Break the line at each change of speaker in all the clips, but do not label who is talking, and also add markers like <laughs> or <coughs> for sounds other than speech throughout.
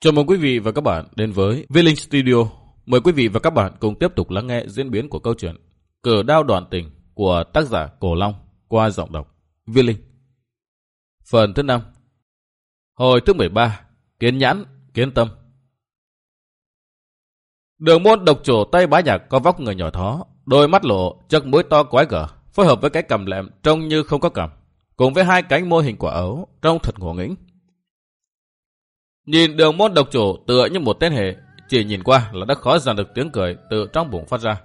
Chào mừng quý vị và các bạn đến với Villing Studio. Mời quý vị và các bạn cùng tiếp tục lắng nghe diễn biến của câu chuyện Cờ đao đoạn tình của tác giả Cổ Long qua giọng đọc Villing. Phần thứ 5 Hồi thứ 13 Kiến nhãn, kiến tâm Đường môn độc chủ tay bá nhạc có vóc người nhỏ thó, đôi mắt lộ, chất mũi to quái gở, phối hợp với cái cầm lẹm trông như không có cầm, cùng với hai cánh môi hình quả ấu trông thật ngộ nghĩnh. Nhìn đường môn độc chủ tựa như một tên hệ, chỉ nhìn qua là đã khó dàn được tiếng cười từ trong bụng phát ra.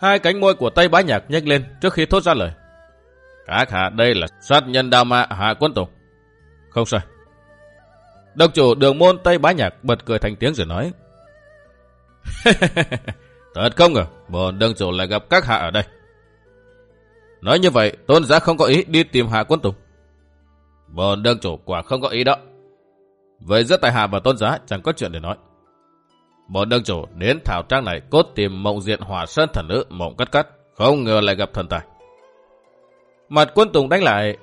Hai cánh môi của Tây Bá Nhạc nhếch lên trước khi thốt ra lời. Các hạ đây là sát nhân đao ma hạ quân tùng. Không sai. Độc chủ đường môn Tây Bá Nhạc bật cười thành tiếng rồi nói. <laughs> Thật không ngờ, bồn đường chủ lại gặp các hạ ở đây. Nói như vậy, tôn giá không có ý đi tìm hạ quân tùng. Bồn đường chủ quả không có ý đó. Vậy giữa tài hạ và tôn giá chẳng có chuyện để nói. bọn đương chủ đến thảo trang này cốt tìm mộng diện hỏa sơn thần nữ mộng cắt cắt, không ngờ lại gặp thần tài. Mặt quân tùng đánh lại,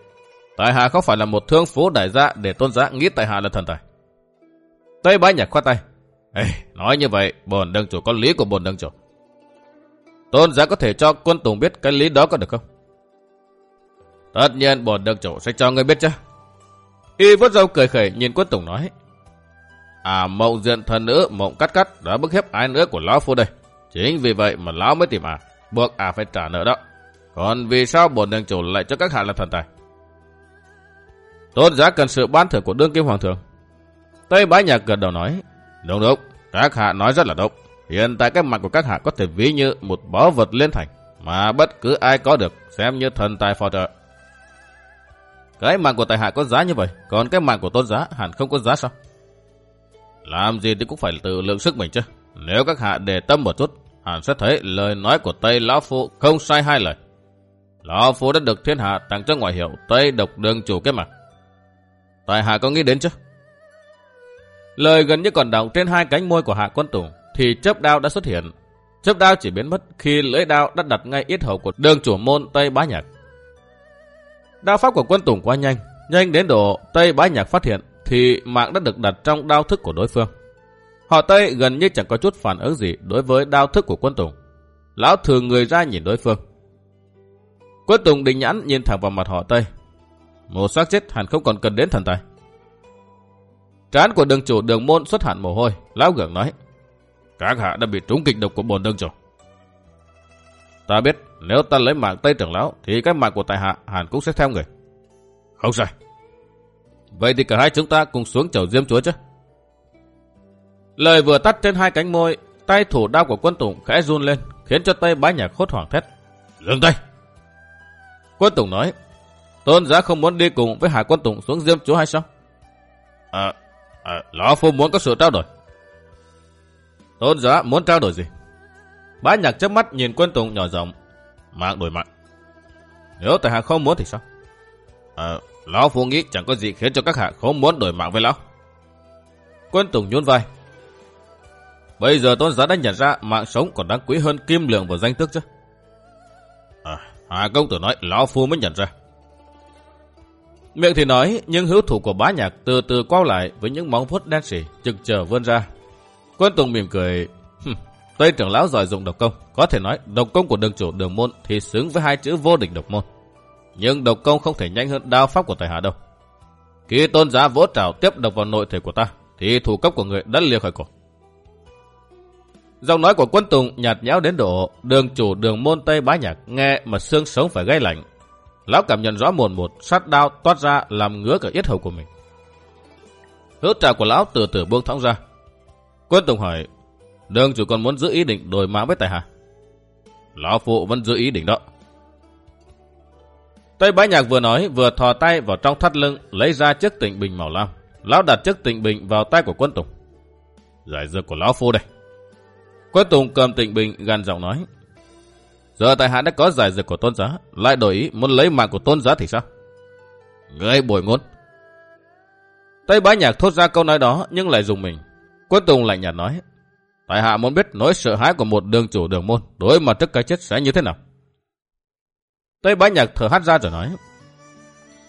tài hạ không phải là một thương phú đại gia để tôn giá nghĩ tài hạ là thần tài. Tây bái nhạc khoát tay. Ê, nói như vậy, bồn đương chủ có lý của bồn đương chủ. Tôn giá có thể cho quân tùng biết cái lý đó có được không? Tất nhiên bồn đương chủ sẽ cho ngươi biết chứ. Y vớt râu cười khẩy nhìn quân tùng nói. À mộng diện thần nữ mộng cắt cắt đã bức hiếp ai nữa của lão phu đây. Chính vì vậy mà lão mới tìm à, buộc à phải trả nợ đó. Còn vì sao bổn đường chủ lại cho các hạ là thần tài? Tôn giá cần sự ban thưởng của đương kim hoàng thượng. Tây bái nhạc gật đầu nói. Đúng đúng, các hạ nói rất là đúng. Hiện tại cái mặt của các hạ có thể ví như một báu vật lên thành, mà bất cứ ai có được xem như thần tài phò trợ. Cái mạng của tài hạ có giá như vậy, còn cái mạng của tôn giá hẳn không có giá sao? Làm gì thì cũng phải tự lượng sức mình chứ. Nếu các hạ để tâm một chút, hẳn sẽ thấy lời nói của Tây Lão Phu không sai hai lời. Lão Phu đã được thiên hạ tặng cho ngoại hiệu Tây độc đường chủ cái mặt. Tài hạ có nghĩ đến chứ? Lời gần như còn đọng trên hai cánh môi của hạ quân tùng, thì chớp đao đã xuất hiện. Chớp đao chỉ biến mất khi lưỡi đao đã đặt ngay yết hầu của đường chủ môn Tây Bá Nhạc. Đao pháp của quân tùng quá nhanh, nhanh đến độ Tây Bá Nhạc phát hiện thì mạng đã được đặt trong đao thức của đối phương. Họ Tây gần như chẳng có chút phản ứng gì đối với đao thức của quân Tùng. Lão thường người ra nhìn đối phương. Quân Tùng định nhãn nhìn thẳng vào mặt họ Tây. Một xác chết hẳn không còn cần đến thần tài. Trán của đường chủ đường môn xuất hẳn mồ hôi. Lão gượng nói. Các hạ đã bị trúng kịch độc của bồn đường chủ. Ta biết nếu ta lấy mạng Tây trưởng lão thì cái mạng của tài hạ hẳn cũng sẽ theo người. Không sai. Vậy thì cả hai chúng ta cùng xuống chầu diêm chúa chứ. Lời vừa tắt trên hai cánh môi, tay thủ đao của quân Tùng khẽ run lên, khiến cho tay bá nhạc hốt hoảng thét. Dừng tay! Quân Tùng nói, tôn giá không muốn đi cùng với hải quân Tùng xuống diêm chúa hay sao? À, à Lão Phu muốn có sự trao đổi. Tôn giá muốn trao đổi gì? Bá nhạc chớp mắt nhìn quân Tùng nhỏ giọng, mạng đổi mạng. Nếu tại hạ không muốn thì sao? À, Lão Phu nghĩ chẳng có gì khiến cho các hạ không muốn đổi mạng với lão. Quân Tùng nhún vai. Bây giờ tôn giá đã nhận ra mạng sống còn đáng quý hơn kim lượng và danh tước chứ. À, Hà công tử nói Lão Phu mới nhận ra. Miệng thì nói, nhưng hữu thủ của bá nhạc từ từ quao lại với những móng vuốt đen xỉ, trực chờ vươn ra. Quân Tùng mỉm cười, Tây trưởng lão giỏi dụng độc công, có thể nói độc công của đường chủ đường môn thì xứng với hai chữ vô địch độc môn. Nhưng độc công không thể nhanh hơn đao pháp của tài hạ đâu. Khi tôn giá vỗ trào tiếp độc vào nội thể của ta, thì thủ cấp của người đã lìa khỏi cổ. Giọng nói của quân Tùng nhạt nhẽo đến độ đường chủ đường môn Tây bá nhạc nghe mà xương sống phải gây lạnh. Lão cảm nhận rõ mồn một sát đao toát ra làm ngứa cả yết hầu của mình. hứa trào của lão từ từ buông thõng ra. Quân Tùng hỏi, đường chủ còn muốn giữ ý định đổi mã với tài hạ? Lão phụ vẫn giữ ý định đó. Tây bá nhạc vừa nói vừa thò tay vào trong thắt lưng lấy ra chiếc tịnh bình màu lam. Lão đặt chiếc tịnh bình vào tay của quân Tùng. Giải dược của lão phu đây. Quân Tùng cầm tịnh bình gần giọng nói. Giờ tại hạ đã có giải dược của tôn giá, lại đổi ý muốn lấy mạng của tôn giá thì sao? Người bồi ngôn. Tây bá nhạc thốt ra câu nói đó nhưng lại dùng mình. Quân Tùng lạnh nhạt nói. Tại hạ muốn biết nỗi sợ hãi của một đường chủ đường môn đối mặt trước cái chết sẽ như thế nào. Tây bá nhạc thở hát ra rồi nói.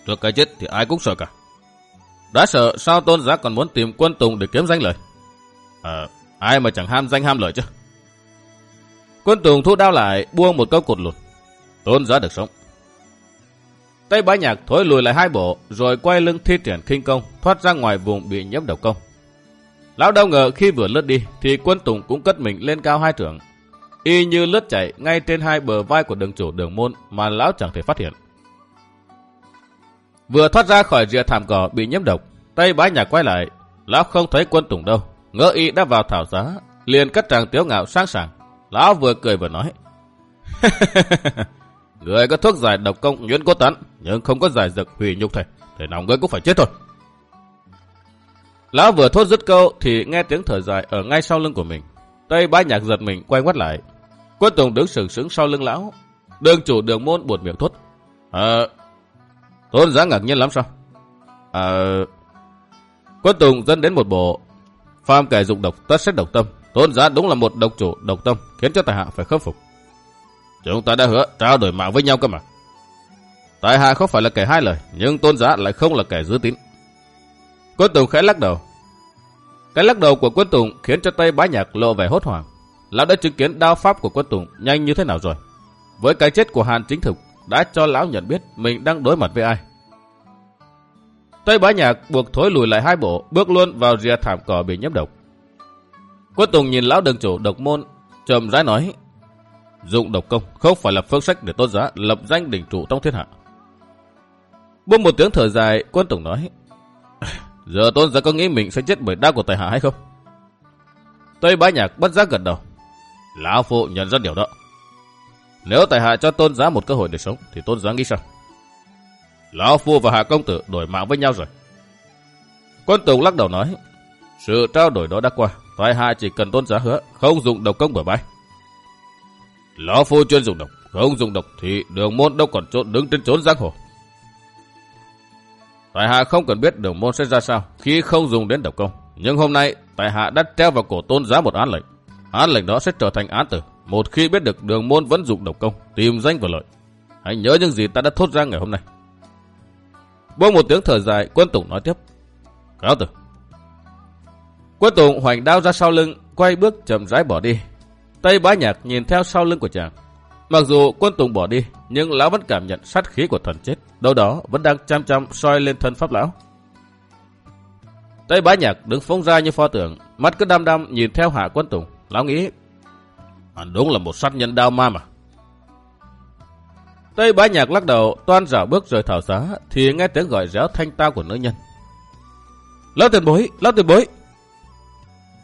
Trước cái chết thì ai cũng sợ cả. Đã sợ sao tôn giá còn muốn tìm quân tùng để kiếm danh lợi. Ờ, ai mà chẳng ham danh ham lợi chứ. Quân tùng thu đao lại, buông một câu cột lụt. Tôn giá được sống. Tây bá nhạc thối lùi lại hai bộ, rồi quay lưng thi triển khinh công, thoát ra ngoài vùng bị nhiễm độc công. Lão đâu ngờ khi vừa lướt đi, thì quân tùng cũng cất mình lên cao hai trưởng. Y như lướt chạy ngay trên hai bờ vai của đường chủ đường môn mà lão chẳng thể phát hiện. Vừa thoát ra khỏi rìa thảm cỏ bị nhiễm độc, Tây bá nhà quay lại, lão không thấy quân tùng đâu, ngỡ y đã vào thảo giá, liền cất tràng tiếu ngạo sang sảng. Lão vừa cười vừa nói. <laughs> người có thuốc giải độc công nhuyễn cốt tán, nhưng không có giải dược hủy nhục thể, thể nào người cũng phải chết thôi. Lão vừa thốt dứt câu thì nghe tiếng thở dài ở ngay sau lưng của mình. Tây bá nhạc giật mình quay quát lại. Quân Tùng đứng sừng sững sau lưng lão. Đường chủ đường môn buột miệng thốt. Ờ, tôn giá ngạc nhiên lắm sao? Ờ, Quân Tùng dẫn đến một bộ. Pham kẻ dụng độc tất xét độc tâm. Tôn giá đúng là một độc chủ độc tâm khiến cho tài hạ phải khâm phục. Chúng ta đã hứa trao đổi mạng với nhau cơ mà. Tài hạ không phải là kẻ hai lời, nhưng tôn giá lại không là kẻ dư tín. Quân Tùng khẽ lắc đầu. Cái lắc đầu của quân Tùng khiến cho tay Bá Nhạc lộ vẻ hốt hoảng. Lão đã chứng kiến đao pháp của quân Tùng nhanh như thế nào rồi. Với cái chết của Hàn Chính Thực đã cho lão nhận biết mình đang đối mặt với ai. Tây Bá Nhạc buộc thối lùi lại hai bộ, bước luôn vào rìa thảm cỏ bị nhiễm độc. Quân Tùng nhìn lão đường chủ độc môn, trầm rãi nói, dụng độc công không phải là phương sách để tôn giá lập danh đỉnh trụ trong thiên hạ. Buông một tiếng thở dài, quân Tùng nói, giờ tôn giá có nghĩ mình sẽ chết bởi đau của tài hạ hay không? Tây Bá Nhạc bất giác gật đầu. Lão phụ nhận ra điều đó. Nếu tài hạ cho tôn giá một cơ hội để sống, thì tôn giá nghĩ sao? Lão Phu và Hạ Công Tử đổi mạng với nhau rồi. Quân Tùng lắc đầu nói, sự trao đổi đó đã qua, Tài Hạ chỉ cần tôn giá hứa, không dùng độc công bừa bãi. Lão Phu chuyên dùng độc, không dùng độc thì đường môn đâu còn chỗ đứng trên trốn giang hồ. Tài Hạ không cần biết đường môn sẽ ra sao khi không dùng đến độc công. Nhưng hôm nay, Tài Hạ đã treo vào cổ tôn giá một án lệnh. Án lệnh đó sẽ trở thành án tử. Một khi biết được đường môn vẫn dụng độc công, tìm danh và lợi. Hãy nhớ những gì ta đã thốt ra ngày hôm nay. Buông một tiếng thở dài, quân Tùng nói tiếp. Cáo tử. Quân Tùng hoành đao ra sau lưng, quay bước chậm rãi bỏ đi. Tây bá nhạc nhìn theo sau lưng của chàng. Mặc dù quân Tùng bỏ đi, nhưng lão vẫn cảm nhận sát khí của thần chết. Đâu đó vẫn đang chăm chăm soi lên thân pháp lão. Tây bá nhạc đứng phóng ra như pho tượng, mắt cứ đăm đăm nhìn theo hạ quân Tùng. Lão nghĩ, hắn đúng là một sát nhân đao ma mà. Tây bá nhạc lắc đầu, toan rảo bước rời thảo giá, thì nghe tiếng gọi réo thanh tao của nữ nhân. Lão tiền bối, lão tiền bối.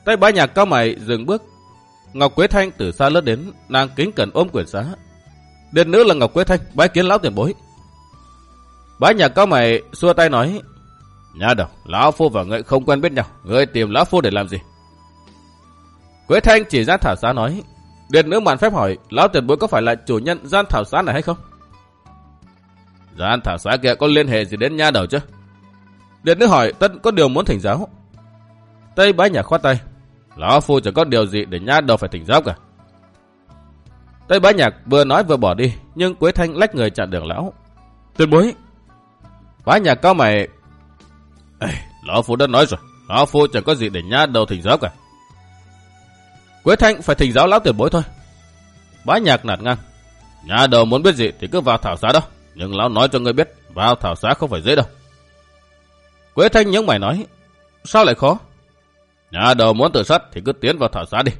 Tây bá nhạc cao mày dừng bước. Ngọc Quế Thanh từ xa lướt đến, nàng kính cẩn ôm quyển giá. Điện nữ là Ngọc Quế Thanh, bái kiến lão tiền bối. Bá nhạc cao mày xua tay nói, Nhà đầu, lão phu và ngươi không quen biết nhau, ngươi tìm lão phu để làm gì? Quế Thanh chỉ ra thảo xá nói, Điện nữ mạn phép hỏi, lão tiền bối có phải là chủ nhân gian thảo xá này hay không? Gian thảo xá kia có liên hệ gì đến nha đầu chứ? Điện nữ hỏi tất có điều muốn thỉnh giáo. Tây bái nhà khoát tay. Lão phu chẳng có điều gì để nha đầu phải thỉnh giáo cả. Tây bái nhạc vừa nói vừa bỏ đi, nhưng Quế Thanh lách người chặn đường lão. Tuyệt bối. Bái nhạc cao mày. Ê, lão phu đã nói rồi, lão phu chẳng có gì để nha đầu thỉnh giáo cả. Quế Thanh phải thỉnh giáo lão tiền bối thôi. Bá nhạc nạt ngang. Nhà đầu muốn biết gì thì cứ vào thảo xá đó. Nhưng lão nói cho ngươi biết, vào thảo xá không phải dễ đâu. Quế Thanh nhớ mày nói, sao lại khó? Nhà đầu muốn tự sát thì cứ tiến vào thảo xá đi.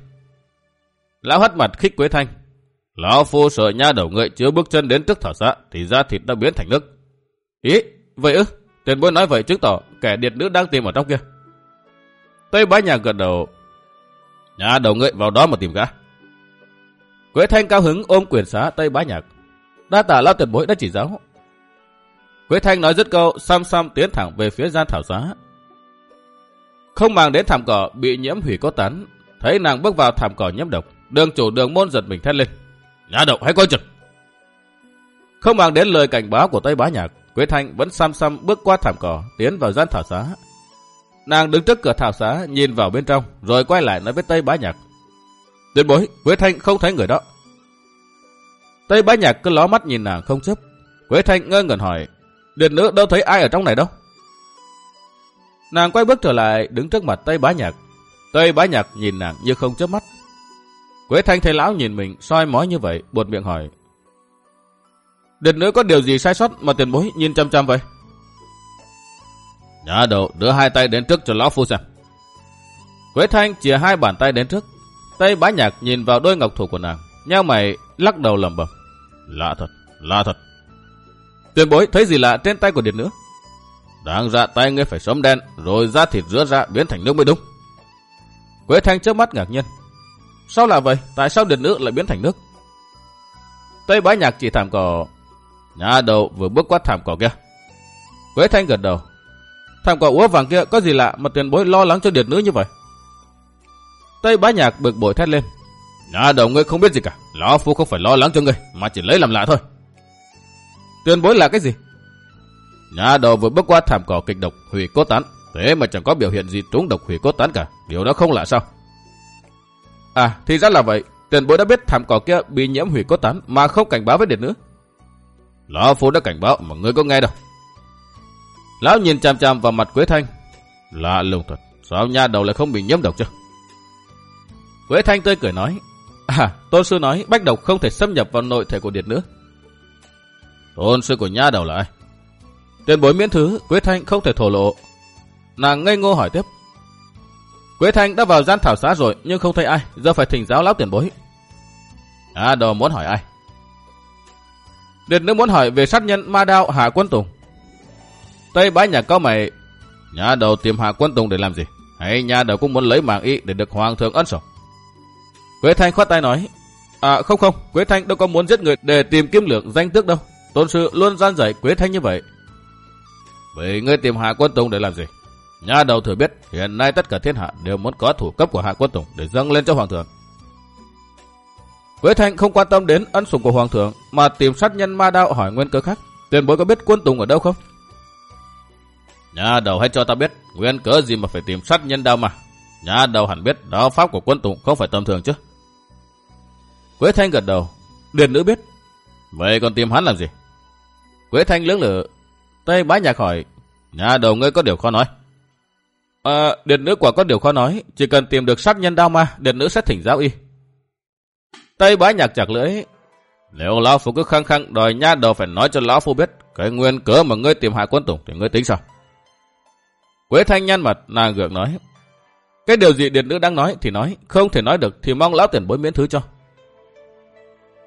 Lão hất mặt khích Quế Thanh. Lão phu sợ nha đầu ngươi chưa bước chân đến trước thảo xá thì da thịt đã biến thành nước. Ý, vậy ư? Tiền bối nói vậy chứng tỏ kẻ điệt nữ đang tìm ở trong kia. Tây bá nhà gật đầu. Nhà đầu ngươi vào đó mà tìm cả. Quế Thanh cao hứng ôm quyền xá Tây bá nhạc. Đa tả lao tuyệt bối đã chỉ giáo. Quế Thanh nói dứt câu, xăm xăm tiến thẳng về phía gian thảo giá. Không màng đến thảm cỏ bị nhiễm hủy cốt tán, thấy nàng bước vào thảm cỏ nhiễm độc, đường chủ đường môn giật mình thét lên. Nhà đậu hãy coi chừng. Không màng đến lời cảnh báo của Tây Bá Nhạc, Quế Thanh vẫn xăm xăm bước qua thảm cỏ, tiến vào gian thảo xá. Nàng đứng trước cửa thảo xá, nhìn vào bên trong, rồi quay lại nói với Tây Bá Nhạc. Tuyệt bối, Quế Thanh không thấy người đó. Tây bá nhạc cứ ló mắt nhìn nàng không chấp. Quế Thanh ngơ ngẩn hỏi, điện nữ đâu thấy ai ở trong này đâu. Nàng quay bước trở lại, đứng trước mặt Tây Bá Nhạc. Tây Bá Nhạc nhìn nàng như không chớp mắt. Quế Thanh thấy lão nhìn mình soi mói như vậy, buột miệng hỏi. Điện nữ có điều gì sai sót mà tiền bối nhìn chăm chăm vậy? Nhà đầu đưa hai tay đến trước cho lão phu xem. Quế Thanh chìa hai bàn tay đến trước. tay Bá Nhạc nhìn vào đôi ngọc thủ của nàng, Nhau mày lắc đầu lầm bầm Lạ thật, lạ thật. Tuyên bối thấy gì lạ trên tay của Điệt nữa? Đáng ra tay ngươi phải sớm đen, rồi da thịt rửa ra biến thành nước mới đúng. Quế Thanh trước mắt ngạc nhiên. Sao là vậy? Tại sao Điệt nữ lại biến thành nước? Tây Bá Nhạc chỉ thảm cỏ. Nhà đầu vừa bước qua thảm cỏ kia. Quế Thanh gật đầu. Thằng quả úa vàng kia có gì lạ mà tiền bối lo lắng cho Điệt nữ như vậy? Tây Bá Nhạc bực bội thét lên. Nhà đầu ngươi không biết gì cả. Lão Phu không phải lo lắng cho ngươi, mà chỉ lấy làm lạ thôi. Tiền bối là cái gì? Nhà đầu vừa bước qua thảm cỏ kịch độc hủy cốt tán. Thế mà chẳng có biểu hiện gì trúng độc hủy cốt tán cả. Điều đó không lạ sao? À, thì ra là vậy. Tiền bối đã biết thảm cỏ kia bị nhiễm hủy cốt tán mà không cảnh báo với điệt nữa. Lão Phu đã cảnh báo mà ngươi có nghe đâu. Lão nhìn chằm chằm vào mặt Quế Thanh. Lạ lùng thật. Sao nha đầu lại không bị nhiễm độc chứ? Quế Thanh tươi cười nói. À, tôn sư nói bách độc không thể xâm nhập vào nội thể của Điệt nữa. Tôn sư của nha đầu là ai? Tiền bối miễn thứ, Quế Thanh không thể thổ lộ. Nàng ngây ngô hỏi tiếp. Quế Thanh đã vào gian thảo xá rồi nhưng không thấy ai, giờ phải thỉnh giáo lão tiền bối. À đồ muốn hỏi ai? Điệt nữ muốn hỏi về sát nhân ma đao Hạ Quân Tùng. Tây bái nhà có mày, nhà đầu tìm Hạ Quân Tùng để làm gì? Hay nhà đầu cũng muốn lấy mạng y để được hoàng thượng ân sủng? Quế Thanh khoát tay nói, À không không, Quế Thanh đâu có muốn giết người để tìm kiếm lượng danh tước đâu. Tôn sư luôn gian dạy Quế Thanh như vậy. Vậy ngươi tìm Hạ Quân Tùng để làm gì? Nhà đầu thừa biết hiện nay tất cả thiên hạ đều muốn có thủ cấp của Hạ Quân Tùng để dâng lên cho Hoàng thượng. Quế Thanh không quan tâm đến ân sủng của Hoàng thượng mà tìm sát nhân ma đạo hỏi nguyên cơ khác. Tiền bối có biết Quân Tùng ở đâu không? Nhà đầu hãy cho ta biết nguyên cớ gì mà phải tìm sát nhân đao mà. Nhà đầu hẳn biết đó pháp của Quân Tùng không phải tầm thường chứ. Quế Thanh gật đầu. Điền nữ biết. Vậy còn tìm hắn làm gì? Quế Thanh lưỡng lự. Tây bá nhạc hỏi. Nhà đầu ngươi có điều khó nói. À, Điền nữ quả có điều khó nói. Chỉ cần tìm được sát nhân đao ma, Điền nữ sẽ thỉnh giáo y. Tây bá nhạc chặt lưỡi. Nếu Lão Phu cứ khăng khăng đòi nha đầu phải nói cho Lão Phu biết cái nguyên cớ mà ngươi tìm hại quân tùng thì ngươi tính sao? Quế Thanh nhăn mặt, nàng gượng nói. Cái điều gì Điện nữ đang nói thì nói, không thể nói được thì mong Lão tiền bối miễn thứ cho.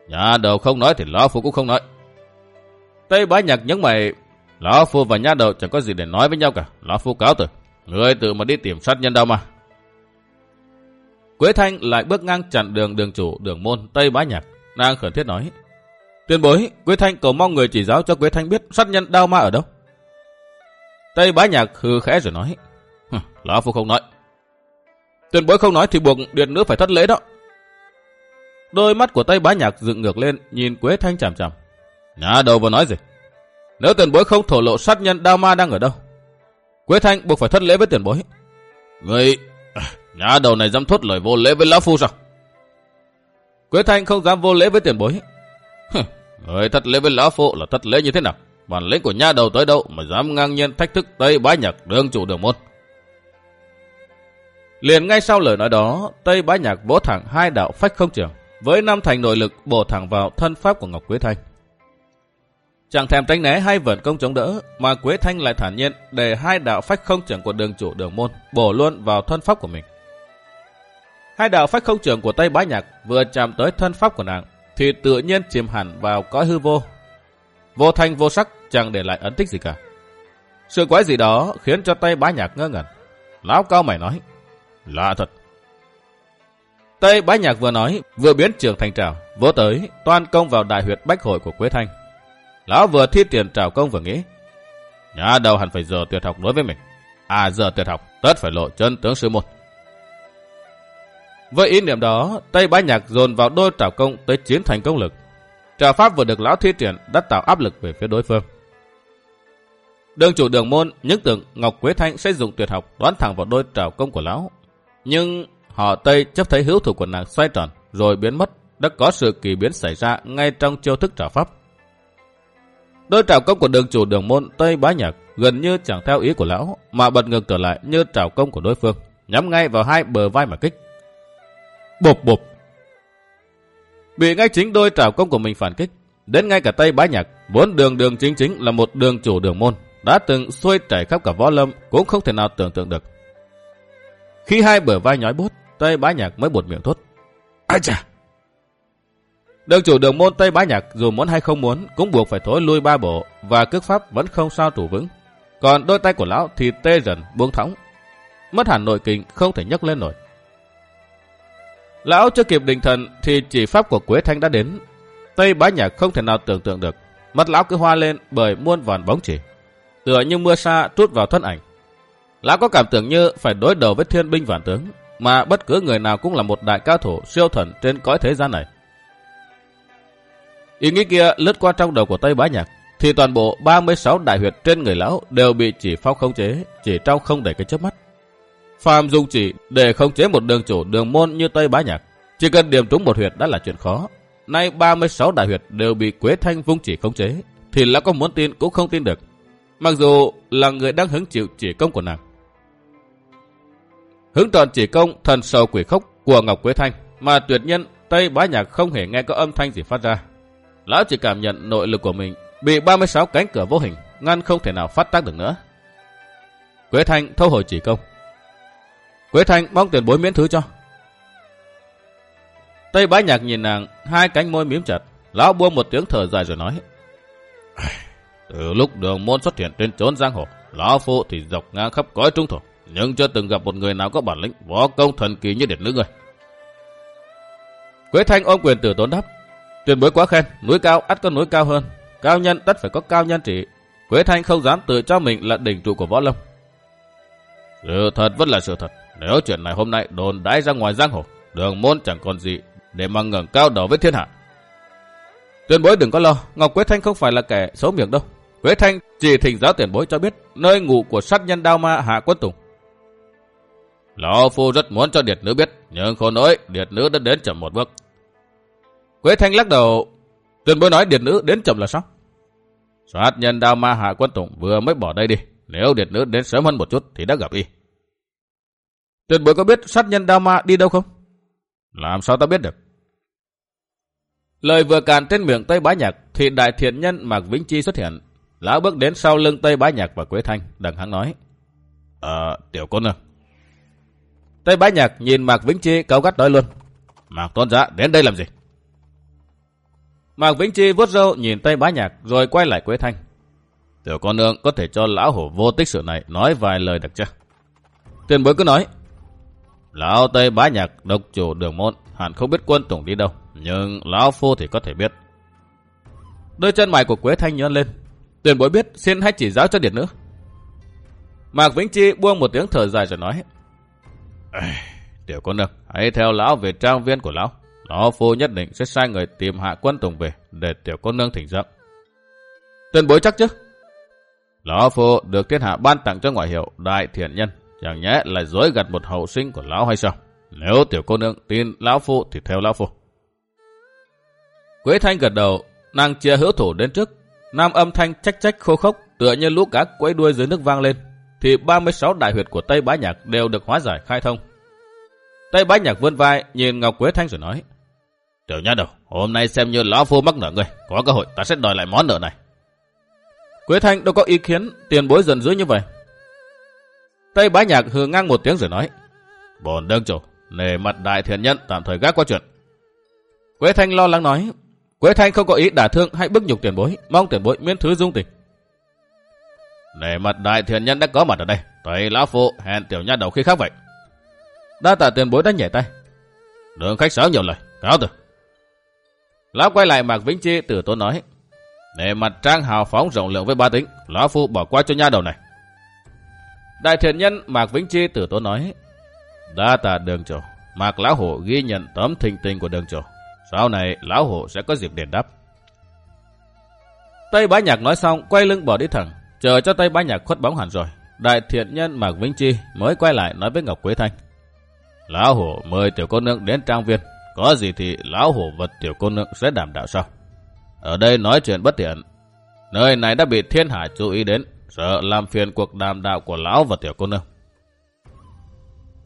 Nhà đầu không nói thì Lão Phu cũng không nói. Tây bá nhạc nhấn mày, Lão Phu và nhà đầu chẳng có gì để nói với nhau cả. Lão Phu cáo từ. Người tự mà đi tìm sát nhân đâu mà. Quế Thanh lại bước ngang chặn đường đường chủ đường môn Tây Bá Nhạc. Nàng khẩn thiết nói. Tuyên bối, Quế Thanh cầu mong người chỉ giáo cho Quế Thanh biết sát nhân đao ma ở đâu. Tây Bá Nhạc hư khẽ rồi nói. Lão Phu không nói. Tuyên bối không nói thì buộc điện nữ phải thất lễ đó. Đôi mắt của Tây Bá Nhạc dựng ngược lên, nhìn Quế Thanh chằm chằm. Nhà đầu vừa nói gì? Nếu tiền bối không thổ lộ sát nhân đao ma đang ở đâu? Quế Thanh buộc phải thất lễ với tiền bối. Người... Nhà đầu này dám thốt lời vô lễ với Lão Phu sao? Quế Thanh không dám vô lễ với tiền bối. Người thất lễ với Lão Phu là thất lễ như thế nào? Bản lĩnh của nhà đầu tới đâu mà dám ngang nhiên thách thức Tây Bá Nhạc đương chủ đường môn. Liền ngay sau lời nói đó, Tây Bá Nhạc vỗ thẳng hai đạo phách không trường, với năm thành nội lực bổ thẳng vào thân pháp của Ngọc Quế Thanh. Chẳng thèm tránh né hay vận công chống đỡ, mà Quế Thanh lại thản nhiên để hai đạo phách không trường của đường chủ đường môn bổ luôn vào thân pháp của mình. Hai đạo phách không trường của Tây Bá Nhạc vừa chạm tới thân pháp của nàng, thì tự nhiên chìm hẳn vào cõi hư vô. Vô thanh vô sắc, chẳng để lại ấn tích gì cả. Sự quái gì đó khiến cho Tây Bá Nhạc ngơ ngẩn. Lão cao mày nói, lạ thật. Tây Bá Nhạc vừa nói, vừa biến trường thành trào, vô tới, toan công vào đại huyệt bách hội của Quế Thanh. Lão vừa thi tiền trào công vừa nghĩ. Nhà đầu hẳn phải giờ tuyệt học đối với mình. À giờ tuyệt học, tất phải lộ chân tướng sư môn. Với ý niệm đó, Tây Bá Nhạc dồn vào đôi trào công tới chiến thành công lực. Trào pháp vừa được lão thi triển đã tạo áp lực về phía đối phương. Đường chủ đường môn những tưởng Ngọc Quế Thanh sẽ dùng tuyệt học đoán thẳng vào đôi trào công của lão. Nhưng họ Tây chấp thấy hữu thủ của nàng xoay tròn rồi biến mất, đã có sự kỳ biến xảy ra ngay trong chiêu thức trào pháp. Đôi trào công của đường chủ đường môn Tây Bá Nhạc gần như chẳng theo ý của lão, mà bật ngược trở lại như trào công của đối phương, nhắm ngay vào hai bờ vai mà kích. Bộp bộp Bị ngay chính đôi trảo công của mình phản kích, đến ngay cả Tây Bá Nhạc, vốn đường đường chính chính là một đường chủ đường môn, đã từng xuôi trải khắp cả võ lâm cũng không thể nào tưởng tượng được. Khi hai bờ vai nhói bút, Tây Bá Nhạc mới buột miệng thốt. Ai chà! Đường chủ đường môn Tây Bá Nhạc dù muốn hay không muốn cũng buộc phải thối lui ba bộ và cước pháp vẫn không sao trụ vững. Còn đôi tay của lão thì tê dần buông thõng. Mất hẳn nội kinh không thể nhấc lên nổi. Lão chưa kịp định thần thì chỉ pháp của Quế Thanh đã đến. Tây Bá Nhạc không thể nào tưởng tượng được. Mắt lão cứ hoa lên bởi muôn vòn bóng chỉ. Tựa như mưa sa trút vào thân ảnh. Lão có cảm tưởng như phải đối đầu với thiên binh vạn tướng, mà bất cứ người nào cũng là một đại cao thủ siêu thần trên cõi thế gian này. Ý nghĩ kia lướt qua trong đầu của Tây Bá Nhạc, thì toàn bộ 36 đại huyệt trên người lão đều bị chỉ phong khống chế, chỉ trong không để cái chớp mắt. Phàm dùng chỉ để khống chế một đường chủ đường môn như Tây Bá Nhạc, chỉ cần điểm trúng một huyệt đã là chuyện khó. Nay 36 đại huyệt đều bị Quế Thanh vung chỉ khống chế, thì lão có muốn tin cũng không tin được. Mặc dù là người đang hứng chịu chỉ công của nàng. Hứng tròn chỉ công thần sầu quỷ khóc của Ngọc Quế Thanh, mà tuyệt nhân Tây Bá Nhạc không hề nghe có âm thanh gì phát ra. Lão chỉ cảm nhận nội lực của mình bị 36 cánh cửa vô hình ngăn không thể nào phát tác được nữa. Quế Thanh thâu hồi chỉ công. Quế Thanh mong tiền bối miễn thứ cho. Tây Bá Nhạc nhìn nàng, hai cánh môi miếm chặt, lão buông một tiếng thở dài rồi nói: Từ lúc đường môn xuất hiện trên chốn giang hồ, lão phu thì dọc ngang khắp cõi trung thổ, nhưng chưa từng gặp một người nào có bản lĩnh võ công thần kỳ như điệt nữ người. Quế Thanh ôm quyền tử tốn đáp, Tiền bối quá khen, núi cao ắt có núi cao hơn. Cao nhân tất phải có cao nhân trị. Quế Thanh không dám tự cho mình là đỉnh trụ của võ lâm. Sự thật vẫn là sự thật. Nếu chuyện này hôm nay đồn đãi ra ngoài giang hồ, đường môn chẳng còn gì để mà ngẩng cao đầu với thiên hạ. tuyên bối đừng có lo, Ngọc Quế Thanh không phải là kẻ xấu miệng đâu. Quế Thanh chỉ thỉnh giáo tuyển bối cho biết nơi ngủ của sát nhân đao ma Hạ Quân Tùng. Lão Phu rất muốn cho Điệt Nữ biết, nhưng khổ nỗi Điệt Nữ đã đến chậm một bước. Quế Thanh lắc đầu, tuyên bối nói Điệt Nữ đến chậm là sao? Sát nhân đao ma hạ quân tùng vừa mới bỏ đây đi. Nếu Điệt Nữ đến sớm hơn một chút thì đã gặp y. Tuyên bối có biết sát nhân đao ma đi đâu không? Làm sao ta biết được? Lời vừa càn trên miệng Tây Bá Nhạc thì đại thiện nhân Mạc Vĩnh Chi xuất hiện. Lão bước đến sau lưng Tây Bá Nhạc và Quế Thanh, đằng hắn nói. Ờ, tiểu con ơi. Tây Bá Nhạc nhìn Mạc Vĩnh Chi cấu gắt nói luôn. Mạc Tôn Giá đến đây làm gì? Mạc Vĩnh Chi vuốt râu nhìn tay bá nhạc rồi quay lại Quế Thanh. Tiểu con nương có thể cho lão hổ vô tích sự này nói vài lời được chưa? Tiền bối cứ nói. Lão Tây bá nhạc độc chủ đường môn hẳn không biết quân tùng đi đâu. Nhưng lão phu thì có thể biết. Đôi chân mày của Quế Thanh nhơn lên. tuyển bối biết xin hãy chỉ giáo cho điện nữa. Mạc Vĩnh Chi buông một tiếng thở dài rồi nói. Tiểu con được, hãy theo lão về trang viên của lão. Lão phu nhất định sẽ sai người tìm hạ quân tùng về để tiểu cô nương thỉnh giọng. Tuyên bối chắc chứ? Lão phu được thiên hạ ban tặng cho ngoại hiệu đại thiện nhân, chẳng nhẽ lại dối gặt một hậu sinh của lão hay sao? Nếu tiểu cô nương tin lão phu thì theo lão phu. Quế Thanh gật đầu, nàng chia hữu thủ đến trước. Nam âm thanh trách trách khô khốc, tựa như lũ cá quấy đuôi dưới nước vang lên. Thì 36 đại huyệt của Tây Bá Nhạc đều được hóa giải khai thông. Tây Bá Nhạc vươn vai, nhìn Ngọc Quế Thanh rồi nói. Tiểu nha đầu, hôm nay xem như lão phu mắc nợ người, có cơ hội ta sẽ đòi lại món nợ này. Quế Thanh đâu có ý kiến tiền bối dần dưới như vậy. Tây bá nhạc hừ ngang một tiếng rồi nói. Bồn đơn chủ, nề mặt đại thiện nhân tạm thời gác qua chuyện. Quế Thanh lo lắng nói. Quế Thanh không có ý đả thương hay bức nhục tiền bối, mong tiền bối miễn thứ dung tình. Nề mặt đại thiện nhân đã có mặt ở đây, Tây lão phụ hẹn tiểu nha đầu khi khác vậy. Đa tạ tiền bối đã nhảy tay. Đường khách sáo nhiều lời, cáo từ. Lão quay lại Mạc Vĩnh Chi tử tốn nói. Nề mặt trang hào phóng rộng lượng với ba tính, Lão phụ bỏ qua cho nha đầu này. Đại thiện nhân Mạc Vĩnh Chi tử tốn nói. Đa tạ đường chủ, Mạc Lão Hổ ghi nhận tấm thình tình của đường chủ. Sau này Lão Hổ sẽ có dịp đền đáp. Tây Bá Nhạc nói xong quay lưng bỏ đi thẳng, chờ cho Tây Bá Nhạc khuất bóng hẳn rồi. Đại thiện nhân Mạc Vĩnh Chi mới quay lại nói với Ngọc Quế Thanh. Lão Hổ mời tiểu cô nương đến trang viên, có gì thì lão hổ vật tiểu cô nương sẽ đảm đạo sau. Ở đây nói chuyện bất tiện. Nơi này đã bị thiên hạ chú ý đến, sợ làm phiền cuộc đàm đạo của lão và tiểu cô nương.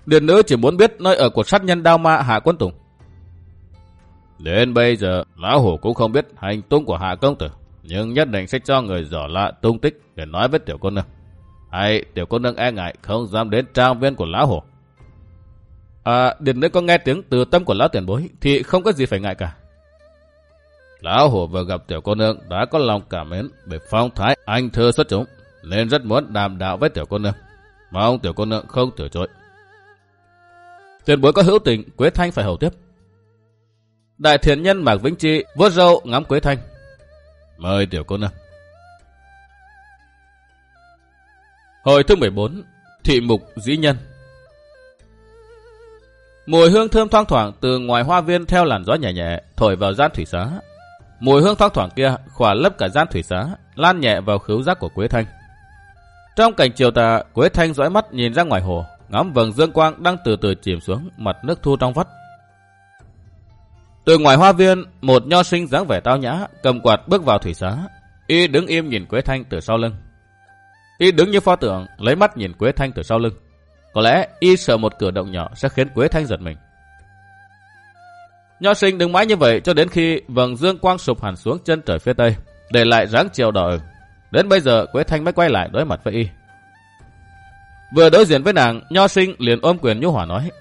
Điền nữ chỉ muốn biết nơi ở của sát nhân đao ma Hạ Quân Tùng. Đến bây giờ, lão hổ cũng không biết hành tung của Hạ Công Tử, nhưng nhất định sẽ cho người dò lạ tung tích để nói với tiểu cô nương. Hay tiểu cô nương e ngại không dám đến trang viên của lão hổ. À, Điền nữ có nghe tiếng từ tâm của lão tiền bối thì không có gì phải ngại cả. Lão hổ vừa gặp tiểu cô nương đã có lòng cảm mến về phong thái anh thơ xuất chúng, nên rất muốn đàm đạo với tiểu cô nương. mà ông tiểu cô nương không từ chối. Tiền bối có hữu tình, Quế Thanh phải hầu tiếp. Đại thiền nhân Mạc Vĩnh Chi vuốt râu ngắm Quế Thanh. Mời tiểu cô nương. Hồi thứ 14, Thị Mục Dĩ Nhân Mùi hương thơm thoang thoảng từ ngoài hoa viên theo làn gió nhẹ nhẹ thổi vào gian thủy xá. Mùi hương thoang thoảng kia khỏa lấp cả gian thủy xá, lan nhẹ vào khứu giác của Quế Thanh. Trong cảnh chiều tà, Quế Thanh dõi mắt nhìn ra ngoài hồ, ngắm vầng dương quang đang từ từ chìm xuống mặt nước thu trong vắt. Từ ngoài hoa viên, một nho sinh dáng vẻ tao nhã, cầm quạt bước vào thủy xá. Y đứng im nhìn Quế Thanh từ sau lưng. Y đứng như pho tượng, lấy mắt nhìn Quế Thanh từ sau lưng. Có lẽ Y sợ một cử động nhỏ sẽ khiến Quế Thanh giật mình. Nho sinh đứng mãi như vậy cho đến khi vầng dương quang sụp hẳn xuống chân trời phía tây, để lại dáng chiều đỏ ửng. Đến bây giờ Quế Thanh mới quay lại đối mặt với Y. Vừa đối diện với nàng, Nho sinh liền ôm quyền nhu hỏa nói.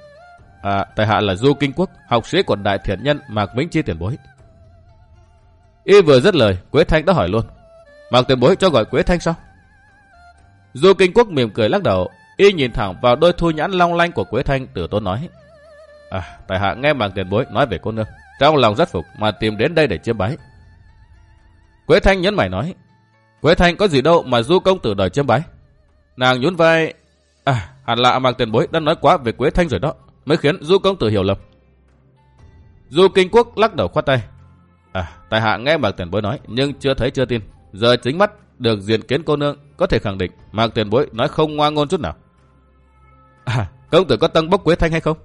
À, tại hạ là Du Kinh Quốc, học sĩ của đại thiện nhân Mạc Vĩnh Chi tiền bối. Y vừa dứt lời, Quế Thanh đã hỏi luôn. Mạc tiền bối cho gọi Quế Thanh sao? Du Kinh Quốc mỉm cười lắc đầu, y nhìn thẳng vào đôi thu nhãn long lanh của Quế Thanh từ tốn nói. À, tại hạ nghe Mạc tiền bối nói về cô nương, trong lòng rất phục mà tìm đến đây để chiêm bái. Quế Thanh nhấn mày nói. Quế Thanh có gì đâu mà Du công tử đời chiêm bái. Nàng nhún vai. À, hẳn là Mạc tiền bối đã nói quá về Quế Thanh rồi đó mới khiến Du công tử hiểu lầm. Du Kinh Quốc lắc đầu khoát tay. À, tại hạ nghe Mạc Tiền Bối nói, nhưng chưa thấy chưa tin. Giờ chính mắt được diện kiến cô nương, có thể khẳng định Mạc Tiền Bối nói không ngoan ngôn chút nào. À, công tử có tăng bốc Quế Thanh hay không?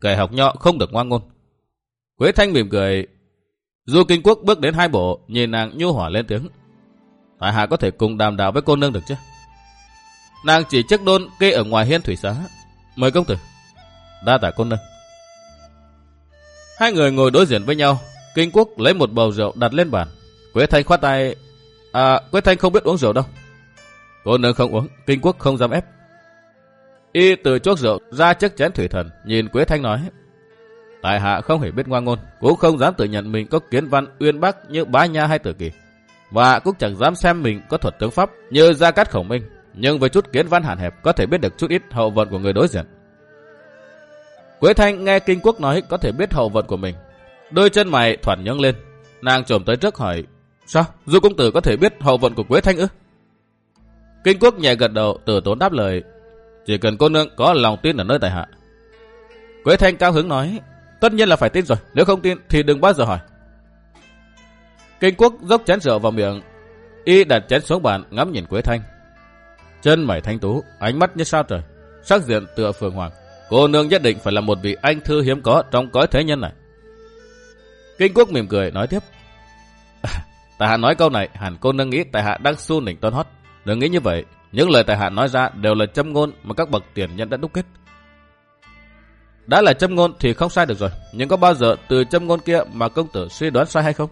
Kẻ học nhọ không được ngoan ngôn. Quế Thanh mỉm cười. Du Kinh Quốc bước đến hai bộ, nhìn nàng nhu hỏa lên tiếng. Tại hạ có thể cùng đàm đạo với cô nương được chứ? Nàng chỉ chiếc đôn kê ở ngoài hiên thủy xá. Mời công tử. Đa tả cô nương. Hai người ngồi đối diện với nhau. Kinh Quốc lấy một bầu rượu đặt lên bàn. Quế Thanh khoát tay. À, Quế Thanh không biết uống rượu đâu. Cô nương không uống, Kinh Quốc không dám ép. Y từ chốt rượu ra chiếc chén thủy thần, nhìn Quế Thanh nói. Tại hạ không hề biết ngoan ngôn, cũng không dám tự nhận mình có kiến văn uyên bác như bá nha hay tử kỳ. Và cũng chẳng dám xem mình có thuật tướng pháp như Gia Cát Khổng Minh. Nhưng với chút kiến văn hạn hẹp có thể biết được chút ít hậu vận của người đối diện. Quế Thanh nghe Kinh Quốc nói có thể biết hậu vận của mình. Đôi chân mày thoản nhấc lên. Nàng trồm tới trước hỏi, sao, Du Công Tử có thể biết hậu vận của Quế Thanh ư? Kinh Quốc nhẹ gật đầu, từ tốn đáp lời, chỉ cần cô nương có lòng tin ở nơi tại hạ. Quế Thanh cao hứng nói, tất nhiên là phải tin rồi, nếu không tin thì đừng bao giờ hỏi. Kinh Quốc dốc chén rượu vào miệng, y đặt chén xuống bàn ngắm nhìn Quế Thanh. Chân mày thanh tú, ánh mắt như sao trời, sắc diện tựa phường hoàng. Cô nương nhất định phải là một vị anh thư hiếm có trong cõi thế nhân này. Kinh quốc mỉm cười nói tiếp. À, <laughs> tại hạ nói câu này hẳn cô nương nghĩ tại hạ đang su nỉnh tôn hót. Đừng nghĩ như vậy. Những lời tại hạ nói ra đều là châm ngôn mà các bậc tiền nhân đã đúc kết. Đã là châm ngôn thì không sai được rồi. Nhưng có bao giờ từ châm ngôn kia mà công tử suy đoán sai hay không?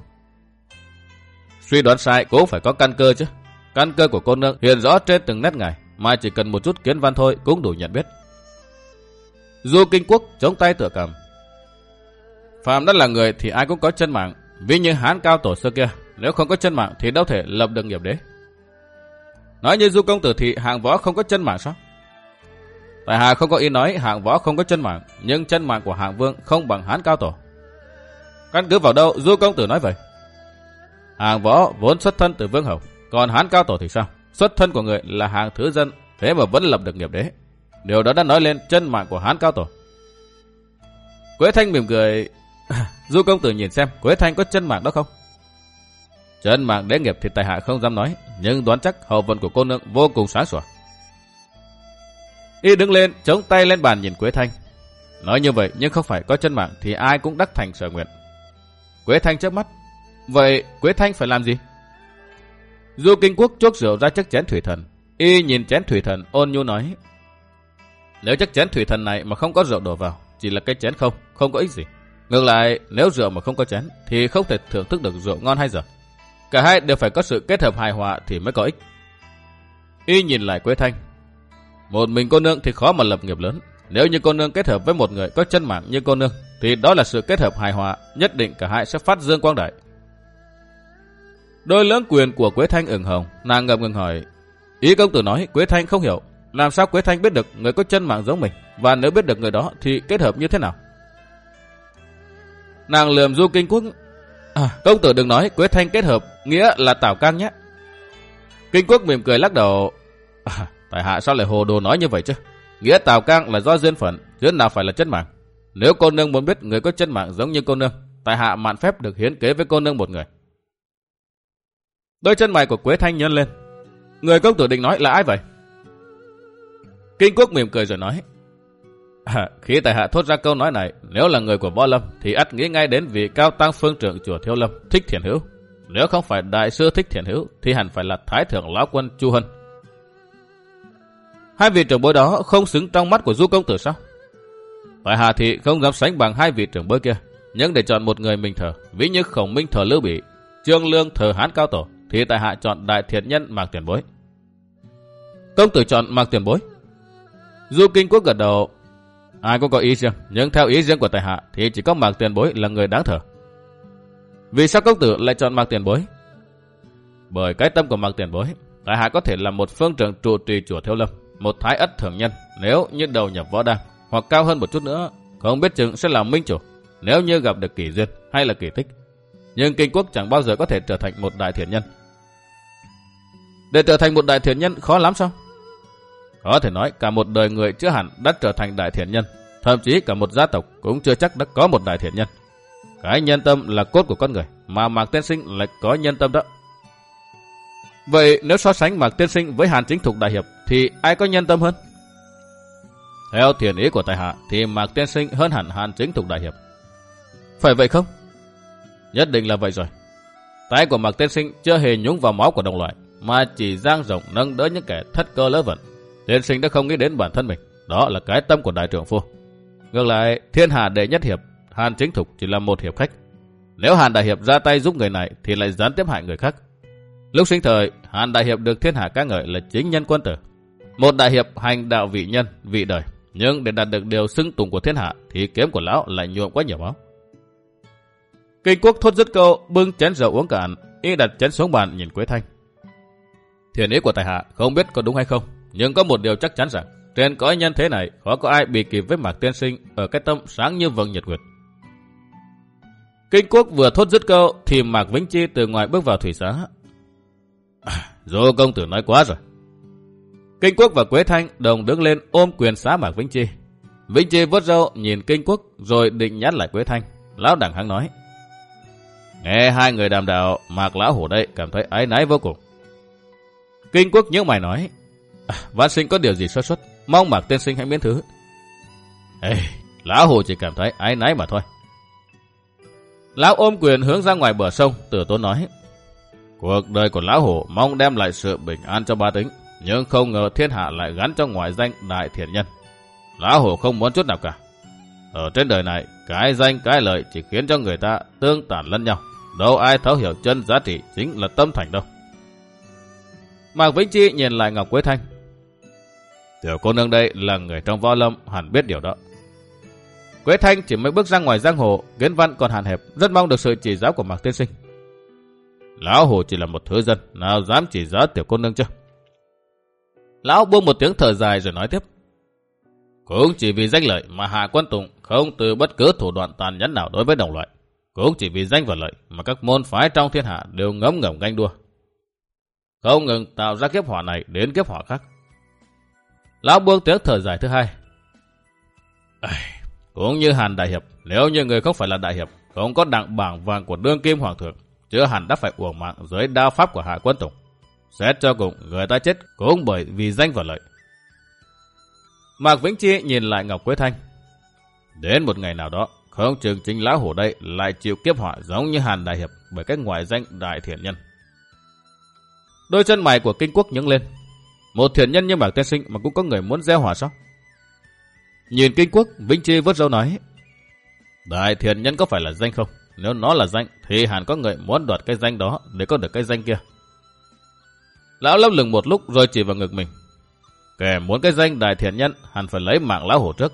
Suy đoán sai cũng phải có căn cơ chứ. Căn cơ của cô nương hiện rõ trên từng nét ngài. Mà chỉ cần một chút kiến văn thôi cũng đủ nhận biết. Du Kinh Quốc chống tay tựa cầm. Phạm đã là người thì ai cũng có chân mạng. Vì như hán cao tổ xưa kia, nếu không có chân mạng thì đâu thể lập được nghiệp đế. Nói như Du Công Tử thì hạng võ không có chân mạng sao? Tại hạ không có ý nói hạng võ không có chân mạng, nhưng chân mạng của hạng vương không bằng hán cao tổ. Căn cứ vào đâu Du Công Tử nói vậy? Hàng võ vốn xuất thân từ vương hầu, còn hán cao tổ thì sao? Xuất thân của người là hàng thứ dân, thế mà vẫn lập được nghiệp đế. Điều đó đã nói lên chân mạng của hán cao tổ. Quế Thanh mỉm cười. <laughs> Du công tử nhìn xem Quế Thanh có chân mạng đó không? Chân mạng đế nghiệp thì tài hạ không dám nói. Nhưng đoán chắc hậu vận của cô nương vô cùng sáng sủa. Y đứng lên chống tay lên bàn nhìn Quế Thanh. Nói như vậy nhưng không phải có chân mạng thì ai cũng đắc thành sở nguyện. Quế Thanh chớp mắt. Vậy Quế Thanh phải làm gì? Du Kinh Quốc chuốc rượu ra chiếc chén thủy thần. Y nhìn chén thủy thần ôn nhu nói. Nếu chiếc chén thủy thần này mà không có rượu đổ vào, chỉ là cái chén không, không có ích gì. Ngược lại, nếu rượu mà không có chén, thì không thể thưởng thức được rượu ngon hay dở. Cả hai đều phải có sự kết hợp hài hòa thì mới có ích. Y nhìn lại Quế Thanh. Một mình cô nương thì khó mà lập nghiệp lớn. Nếu như cô nương kết hợp với một người có chân mạng như cô nương, thì đó là sự kết hợp hài hòa, nhất định cả hai sẽ phát dương quang đại. Đôi lưỡng quyền của Quế Thanh ửng hồng, nàng ngập ngừng hỏi. Ý công tử nói Quế Thanh không hiểu, làm sao Quế Thanh biết được người có chân mạng giống mình, và nếu biết được người đó thì kết hợp như thế nào? Nàng lườm du kinh quốc. À, công tử đừng nói Quế Thanh kết hợp, nghĩa là Tảo Cang nhé. Kinh quốc mỉm cười lắc đầu. À, tại hạ sao lại hồ đồ nói như vậy chứ? Nghĩa Tào Cang là do duyên phận, duyên nào phải là chân mạng. Nếu cô nương muốn biết người có chân mạng giống như cô nương, tại hạ mạn phép được hiến kế với cô nương một người. Đôi chân mày của Quế Thanh nhơn lên. Người công tử định nói là ai vậy? Kinh quốc mỉm cười rồi nói. À, khi tại hạ thốt ra câu nói này, nếu là người của võ lâm thì ắt nghĩ ngay đến vị cao tăng phương trưởng chùa Thiêu Lâm, Thích Thiền Hữu. Nếu không phải đại sư Thích Thiền Hữu thì hẳn phải là Thái thượng lão quân Chu Hân. Hai vị trưởng bối đó không xứng trong mắt của Du công tử sao? Tại hạ thì không dám sánh bằng hai vị trưởng bối kia, nhưng để chọn một người mình thờ, ví như Khổng Minh thờ Lưu Bị, Trương Lương thờ Hán Cao Tổ, thì tại hạ chọn đại thiện nhân Mạc Tiền Bối. Công tử chọn Mạc Tiền Bối. Du Kinh Quốc gật đầu, ai cũng có ý riêng, nhưng theo ý riêng của tại hạ thì chỉ có Mạc Tiền Bối là người đáng thờ. Vì sao công tử lại chọn Mạc Tiền Bối? Bởi cái tâm của Mạc Tiền Bối, tại hạ có thể là một phương trưởng trụ trì chùa Thiếu Lâm, một thái ất thường nhân nếu như đầu nhập võ đăng hoặc cao hơn một chút nữa, không biết chừng sẽ là minh chủ nếu như gặp được kỳ duyên hay là kỳ tích. Nhưng kinh quốc chẳng bao giờ có thể trở thành một đại thiện nhân. Để trở thành một đại thiện nhân khó lắm sao? Có thể nói cả một đời người chưa hẳn đã trở thành đại thiện nhân. Thậm chí cả một gia tộc cũng chưa chắc đã có một đại thiện nhân. Cái nhân tâm là cốt của con người, mà Mạc Tiên Sinh lại có nhân tâm đó. Vậy nếu so sánh Mạc Tiên Sinh với Hàn Chính Thục Đại Hiệp thì ai có nhân tâm hơn? Theo thiền ý của tài hạ thì Mạc Tiên Sinh hơn hẳn Hàn Chính Thục Đại Hiệp. Phải vậy không? Nhất định là vậy rồi. Tay của Mạc Tiên Sinh chưa hề nhúng vào máu của đồng loại, mà chỉ giang rộng nâng đỡ những kẻ thất cơ lỡ vận. Tiên Sinh đã không nghĩ đến bản thân mình. Đó là cái tâm của đại trưởng phu. Ngược lại, thiên hà đệ nhất hiệp, Hàn Chính Thục chỉ là một hiệp khách. Nếu Hàn Đại Hiệp ra tay giúp người này thì lại gián tiếp hại người khác. Lúc sinh thời, Hàn Đại Hiệp được thiên hạ ca ngợi là chính nhân quân tử. Một đại hiệp hành đạo vị nhân, vị đời. Nhưng để đạt được điều xưng tùng của thiên hạ thì kiếm của lão lại nhuộm quá nhiều máu. Kinh quốc thốt dứt câu, bưng chén rượu uống cạn, y đặt chén xuống bàn nhìn Quế Thanh. Thiền ý của tài hạ không biết có đúng hay không, nhưng có một điều chắc chắn rằng, trên cõi nhân thế này khó có ai bị kịp với Mạc Tiên Sinh ở cái tâm sáng như vầng nhật nguyệt. Kinh quốc vừa thốt dứt câu thì Mạc Vĩnh Chi từ ngoài bước vào thủy xá. À, Dô công tử nói quá rồi. Kinh quốc và Quế Thanh đồng đứng lên ôm quyền xá Mạc Vĩnh Chi. Vĩnh Chi vớt râu nhìn Kinh quốc rồi định nhát lại Quế Thanh. Lão đẳng hắn nói. Nghe hai người đàm đạo, Mạc Lão Hổ đây cảm thấy ái náy vô cùng. Kinh quốc nhớ mày nói. À, Văn sinh có điều gì xuất xuất, mong Mạc Tiên Sinh hãy miễn thứ. Ê, Lão hồ chỉ cảm thấy ái náy mà thôi. Lão ôm quyền hướng ra ngoài bờ sông, tử tốn nói. Cuộc đời của Lão Hổ mong đem lại sự bình an cho ba tính, nhưng không ngờ thiên hạ lại gắn cho ngoại danh đại thiện nhân. Lão Hổ không muốn chút nào cả. Ở trên đời này, cái danh cái lợi chỉ khiến cho người ta tương tàn lẫn nhau. Đâu ai thấu hiểu chân giá trị chính là tâm thành đâu. Mạc Vĩnh Chi nhìn lại Ngọc Quế Thanh. Tiểu cô nương đây là người trong võ lâm hẳn biết điều đó. Quế Thanh chỉ mới bước ra ngoài giang hồ, kiến văn còn hạn hẹp, rất mong được sự chỉ giáo của Mạc Tiên Sinh. Lão Hồ chỉ là một thứ dân, nào dám chỉ giáo tiểu cô nương chứ? Lão buông một tiếng thở dài rồi nói tiếp. Cũng chỉ vì danh lợi mà Hạ Quân Tùng không từ bất cứ thủ đoạn tàn nhẫn nào đối với đồng loại. Cũng chỉ vì danh và lợi mà các môn phái trong thiên hạ đều ngấm ngầm ganh đua. Không ngừng tạo ra kiếp hỏa này đến kiếp hỏa khác. Lão buông tiếc thở dài thứ hai. Cũng như Hàn Đại Hiệp, nếu như người không phải là Đại Hiệp, không có đặng bảng vàng của đương kim hoàng thượng, chứ hẳn đã phải uổng mạng dưới đao pháp của Hạ Quân Tùng. Xét cho cùng, người ta chết cũng bởi vì danh và lợi. Mạc Vĩnh Chi nhìn lại Ngọc Quế Thanh. Đến một ngày nào đó, không chừng chính lão hổ đây lại chịu kiếp họa giống như Hàn Đại Hiệp bởi cách ngoại danh đại thiện nhân. Đôi chân mày của kinh quốc nhướng lên. Một thiện nhân như Mạc Tiên Sinh mà cũng có người muốn gieo hỏa sao? Nhìn kinh quốc, Vĩnh Chi vớt râu nói. Đại thiện nhân có phải là danh không? Nếu nó là danh, thì hẳn có người muốn đoạt cái danh đó để có được cái danh kia. Lão lấp lừng một lúc rồi chỉ vào ngực mình. Kẻ muốn cái danh đại thiện nhân hẳn phải lấy mạng lão hổ trước.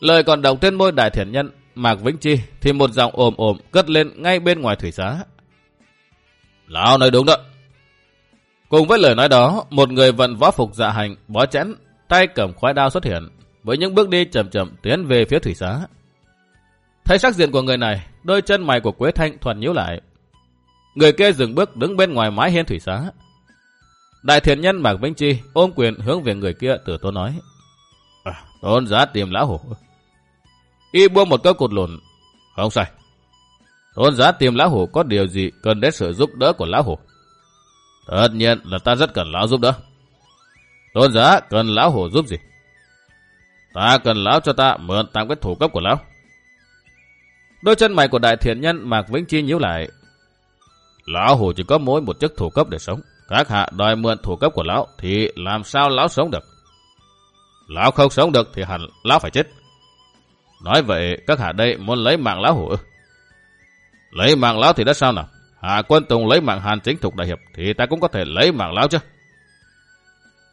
Lời còn đọc trên môi đại thiện nhân, Mạc Vĩnh Chi thì một giọng ồm ồm cất lên ngay bên ngoài thủy xá. Lão nói đúng đó. Cùng với lời nói đó, một người vận võ phục dạ hành, bó chẽn, tay cầm khoái đao xuất hiện, với những bước đi chậm chậm tiến về phía thủy xá. Thấy sắc diện của người này, đôi chân mày của Quế Thanh thuần nhíu lại. Người kia dừng bước đứng bên ngoài mái hiên thủy xá. Đại thiện nhân Mạc Vĩnh Chi ôm quyền hướng về người kia từ tôn nói. À, tôn giá tìm lão hổ. Y buông một câu cột lùn. Không sai. Tôn giá tìm lão hổ có điều gì cần đến sự giúp đỡ của lão hổ. Tất nhiên là ta rất cần lão giúp đỡ. Tôn giá cần lão hổ giúp gì? Ta cần lão cho ta mượn tạm cái thủ cấp của lão. Đôi chân mày của đại thiện nhân Mạc Vĩnh Chi nhíu lại. Lão hổ chỉ có mỗi một chiếc thủ cấp để sống. Các hạ đòi mượn thủ cấp của lão thì làm sao lão sống được? Lão không sống được thì hẳn lão phải chết. Nói vậy, các hạ đây muốn lấy mạng lão hổ Lấy mạng lão thì đã sao nào? Hạ quân tùng lấy mạng hàn chính thục đại hiệp thì ta cũng có thể lấy mạng lão chứ.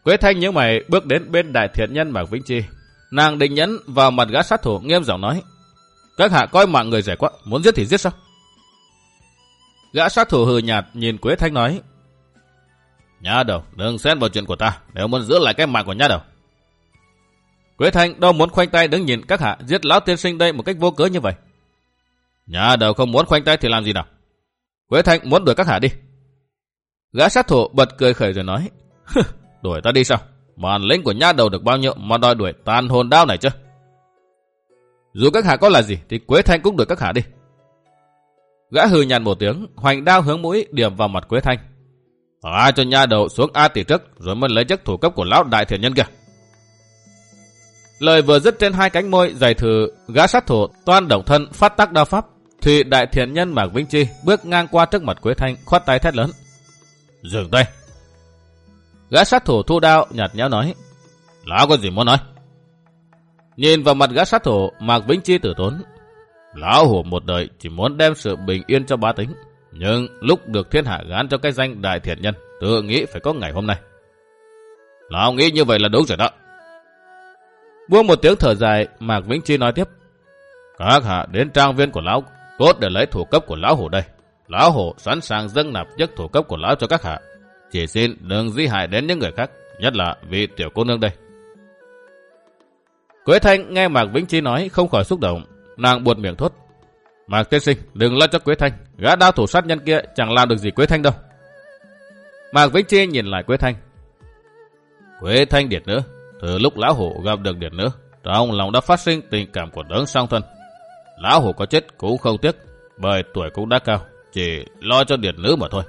Quế Thanh những mày bước đến bên đại thiện nhân Mạc Vĩnh Chi. Nàng định nhấn vào mặt gã sát thủ nghiêm giọng nói. Các hạ coi mạng người rẻ quá, muốn giết thì giết sao? Gã sát thủ hừ nhạt nhìn Quế Thanh nói. Nhá đầu, đừng xen vào chuyện của ta, nếu muốn giữ lại cái mạng của nhá đầu. Quế Thanh đâu muốn khoanh tay đứng nhìn các hạ giết lão tiên sinh đây một cách vô cớ như vậy. Nhà đầu không muốn khoanh tay thì làm gì nào? Quế Thanh muốn đuổi các hạ đi. Gã sát thủ bật cười khởi rồi nói. đuổi ta đi sao? Bản lĩnh của nhà đầu được bao nhiêu mà đòi đuổi tàn hồn đao này chứ? Dù các hạ có là gì thì Quế Thanh cũng đuổi các hạ đi. Gã hừ nhàn một tiếng, hoành đao hướng mũi điểm vào mặt Quế Thanh. Ai cho nha đầu xuống A tỷ trước rồi mới lấy chức thủ cấp của lão đại thiền nhân kìa. Lời vừa dứt trên hai cánh môi dày thử gã sát thủ toan động thân phát tác đao pháp thì đại thiền nhân Mạc Vĩnh Chi bước ngang qua trước mặt Quế Thanh khoát tay thét lớn. Dừng tay. Gã sát thủ thu đao nhạt nhẽo nói. Lão có gì muốn nói? Nhìn vào mặt gã sát thủ Mạc Vĩnh Chi tử tốn. Lão hổ một đời chỉ muốn đem sự bình yên cho bá tính. Nhưng lúc được thiên hạ gán cho cái danh đại thiện nhân, tự nghĩ phải có ngày hôm nay. Lão nghĩ như vậy là đúng rồi đó. Buông một tiếng thở dài, Mạc Vĩnh Chi nói tiếp. Các hạ đến trang viên của lão, cốt để lấy thủ cấp của lão hổ đây. Lão hổ sẵn sàng dâng nạp giấc thủ cấp của lão cho các hạ. Chỉ xin đừng di hại đến những người khác, nhất là vị tiểu cô nương đây. Quế Thanh nghe Mạc Vĩnh Chi nói không khỏi xúc động, nàng buột miệng thốt. Mạc tiên sinh, đừng lo cho Quế Thanh, gã đao thủ sát nhân kia chẳng làm được gì Quế Thanh đâu. Mạc Vĩnh Chi nhìn lại Quế Thanh. Quế Thanh điệt nữa, từ lúc lão hổ gặp được điệt nữa, trong lòng đã phát sinh tình cảm của đấng song thân. Lão hủ có chết cũng không tiếc, bởi tuổi cũng đã cao, chỉ lo cho điện nữ mà thôi.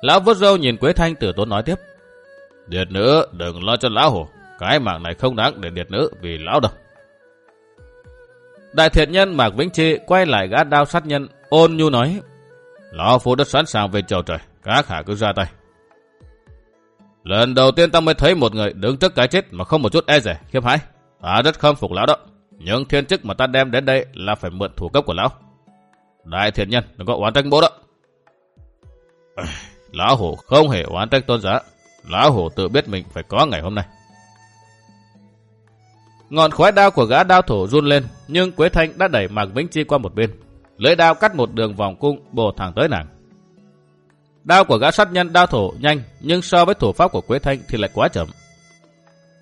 Lão vớt râu nhìn Quế Thanh tử tốn nói tiếp. Điệt nữ đừng lo cho lão hổ, cái mạng này không đáng để điệt nữ vì lão đâu. Đại thiện nhân Mạc Vĩnh trị quay lại gã đao sát nhân, ôn nhu nói. Lão phu đất sẵn sàng về chầu trời, các hạ cứ ra tay. Lần đầu tiên ta mới thấy một người đứng trước cái chết mà không một chút e rẻ, khiếp hãi. Ta rất khâm phục lão đó. Những thiên chức mà ta đem đến đây là phải mượn thủ cấp của lão. Đại thiện nhân, đừng có oán trách bố đó. <sighs> Lão hổ không hề oán trách tôn giá. Lão hổ tự biết mình phải có ngày hôm nay. Ngọn khói đao của gã đao thủ run lên, nhưng Quế Thanh đã đẩy Mạc Vĩnh Chi qua một bên. Lưỡi đao cắt một đường vòng cung bổ thẳng tới nàng. Đao của gã sát nhân đao thủ nhanh, nhưng so với thủ pháp của Quế Thanh thì lại quá chậm.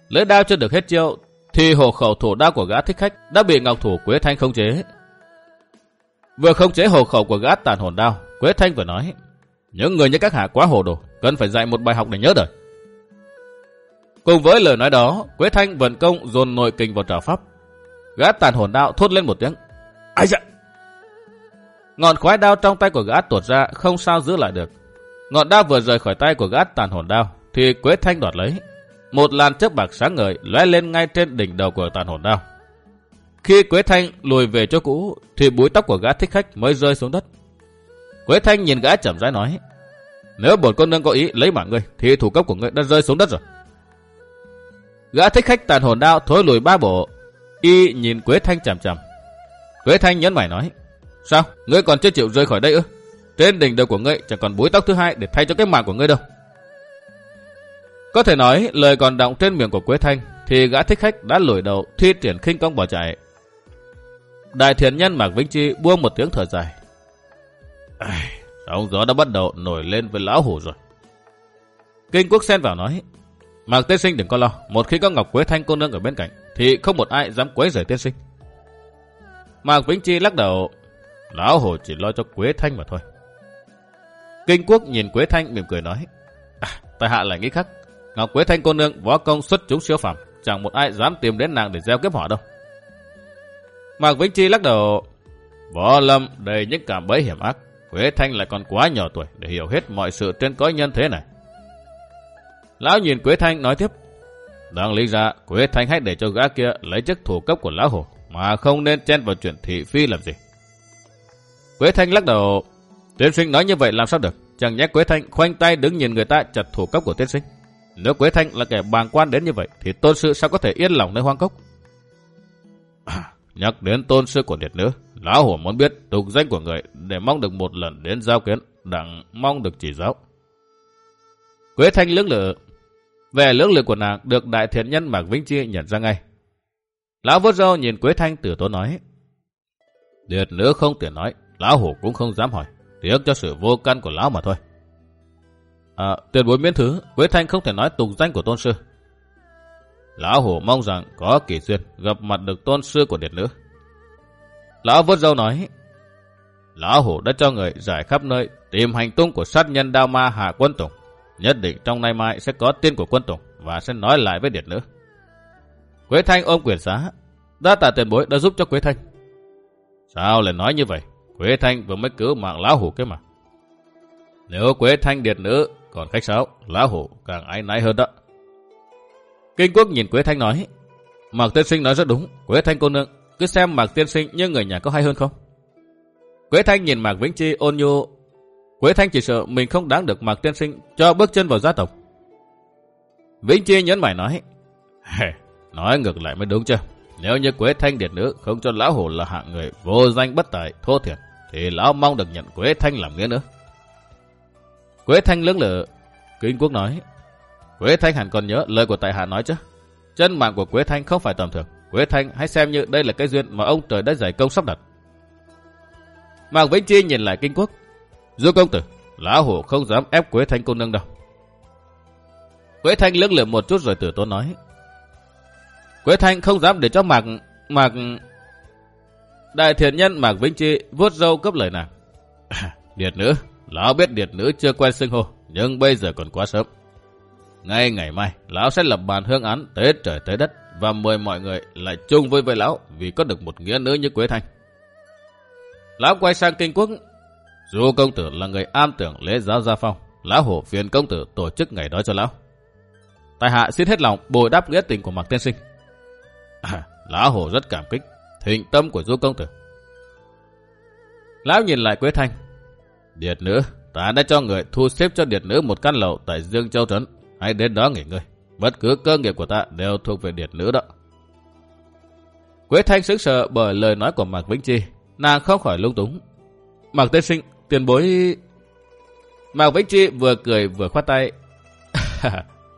Lưỡi đao chưa được hết chiêu, thì hộ khẩu thủ đao của gã thích khách đã bị ngọc thủ Quế Thanh khống chế. Vừa khống chế hộ khẩu của gã tàn hồn đao, Quế Thanh vừa nói, những người như các hạ quá hồ đồ, cần phải dạy một bài học để nhớ đời. Cùng với lời nói đó, Quế Thanh vận công dồn nội kình vào trảo pháp. Gã tàn hồn đao thốt lên một tiếng. Ai dạ! Ngọn khoái đao trong tay của gã tuột ra không sao giữ lại được. Ngọn đao vừa rời khỏi tay của gã tàn hồn đao thì Quế Thanh đoạt lấy. Một làn chớp bạc sáng ngời lóe lên ngay trên đỉnh đầu của tàn hồn đao. Khi Quế Thanh lùi về chỗ cũ thì búi tóc của gã thích khách mới rơi xuống đất. Quế Thanh nhìn gã chậm rãi nói. Nếu bổn cô nương có ý lấy mạng ngươi, thì thủ cấp của ngươi đã rơi xuống đất rồi. Gã thích khách tàn hồn đao thối lùi ba bộ, y nhìn Quế Thanh chằm chằm. Quế Thanh nhấn mày nói, sao, ngươi còn chưa chịu rơi khỏi đây ư? Trên đỉnh đầu của ngươi chẳng còn búi tóc thứ hai để thay cho cái mạng của ngươi đâu. Có thể nói, lời còn động trên miệng của Quế Thanh, thì gã thích khách đã lùi đầu thi triển khinh công bỏ chạy. Đại thiền nhân Mạc Vĩnh Chi buông một tiếng thở dài. Sóng gió đã bắt đầu nổi lên với lão hủ rồi. Kinh quốc xen vào nói, Mạc tiên sinh đừng có lo, một khi có Ngọc Quế Thanh cô nương ở bên cạnh, thì không một ai dám quấy rầy tiên sinh. Mạc Vĩnh Chi lắc đầu, lão hủ chỉ lo cho Quế Thanh mà thôi. Kinh quốc nhìn Quế Thanh mỉm cười nói, à, tại hạ lại nghĩ khác, Ngọc Quế Thanh cô nương võ công xuất chúng siêu phẩm, chẳng một ai dám tìm đến nàng để gieo kiếp hỏa đâu. Mạc Vĩnh Chi lắc đầu, võ lâm đầy những cảm bẫy hiểm ác, Quế Thanh lại còn quá nhỏ tuổi để hiểu hết mọi sự trên cõi nhân thế này. Lão nhìn Quế Thanh nói tiếp, đang lý ra, Quế Thanh hãy để cho gã kia lấy chức thủ cấp của lão hồ, mà không nên chen vào chuyện thị phi làm gì. Quế Thanh lắc đầu, tiên sinh nói như vậy làm sao được, chẳng nhẽ Quế Thanh khoanh tay đứng nhìn người ta chặt thủ cấp của tiên sinh. Nếu Quế Thanh là kẻ bàng quan đến như vậy, thì tôn sư sao có thể yên lòng nơi hoang cốc? À, <clears throat> nhắc đến tôn sư của điệt nữ, lão hổ muốn biết tục danh của người để mong được một lần đến giao kiến, đặng mong được chỉ giáo. Quế Thanh lưỡng lự, về lưỡng lự của nàng được đại thiện nhân Mạc Vĩnh Chi nhận ra ngay. Lão vốt râu nhìn Quế Thanh từ tốn nói, Điệt nữ không tiện nói, lão hổ cũng không dám hỏi, tiếc cho sự vô căn của lão mà thôi. À, tuyệt bối miễn thứ, Quế Thanh không thể nói tục danh của tôn sư. Lão hổ mong rằng có kỳ duyên gặp mặt được tôn sư của điệt nữ. Lão vớt dâu nói, Lão hổ đã cho người giải khắp nơi tìm hành tung của sát nhân đao ma Hạ Quân Tùng. Nhất định trong nay mai sẽ có tên của Quân Tùng và sẽ nói lại với điệt nữ. Quế Thanh ôm quyền giá, đã tạ tiền bối đã giúp cho Quế Thanh. Sao lại nói như vậy? Quế Thanh vừa mới cứu mạng lão hổ cái mà. Nếu Quế Thanh điệt nữ còn khách sáo, lão hổ càng ái náy hơn đó. Kinh quốc nhìn Quế Thanh nói, Mạc Tiên Sinh nói rất đúng, Quế Thanh cô nương, cứ xem Mạc Tiên Sinh như người nhà có hay hơn không? Quế Thanh nhìn Mạc Vĩnh Chi ôn nhu, Quế Thanh chỉ sợ mình không đáng được Mạc Tiên Sinh cho bước chân vào gia tộc. Vĩnh Chi nhấn mày nói, nói ngược lại mới đúng chứ Nếu như Quế Thanh điệt nữ không cho lão hổ là hạng người vô danh bất tài, thô thiệt, thì lão mong được nhận Quế Thanh làm nghĩa nữa. Quế Thanh lưỡng lự, Kinh Quốc nói, Quế Thanh hẳn còn nhớ lời của tại hạ nói chứ. Chân mạng của Quế Thanh không phải tầm thường. Quế Thanh hãy xem như đây là cái duyên mà ông trời đã giải công sắp đặt. Mạc Vĩnh Chi nhìn lại Kinh Quốc. Du công tử, lão hổ không dám ép Quế Thanh cô nương đâu. Quế Thanh lưỡng lự một chút rồi tử tốn nói. Quế Thanh không dám để cho Mạc... Mạc... Đại thiền nhân Mạc Vĩnh Chi vuốt râu cấp lời nàng. <laughs> điệt nữa lão biết điệt nữ chưa quen xưng hô, nhưng bây giờ còn quá sớm. Ngay ngày mai, lão sẽ lập bàn hương án tế trời tế đất và mời mọi người lại chung với với lão vì có được một nghĩa nữ như Quế Thanh. Lão quay sang kinh quốc, dù công tử là người am tưởng lễ giáo gia phong, lão hổ phiền công tử tổ chức ngày đó cho lão. Tài hạ xin hết lòng bồi đáp nghĩa tình của Mạc Tiên Sinh. À, <clears throat> lão hổ rất cảm kích, thịnh tâm của du công tử. Lão nhìn lại Quế Thanh. Điệt nữ, ta đã cho người thu xếp cho điệt nữ một căn lầu tại Dương Châu Trấn hãy đến đó nghỉ ngơi. Bất cứ cơ nghiệp của ta đều thuộc về điệt nữ đó. Quế Thanh sững sờ bởi lời nói của Mạc Vĩnh Chi. Nàng không khỏi lung túng. Mạc Tê Sinh, tiền bối... Mạc Vĩnh Chi vừa cười vừa khoát tay. <laughs>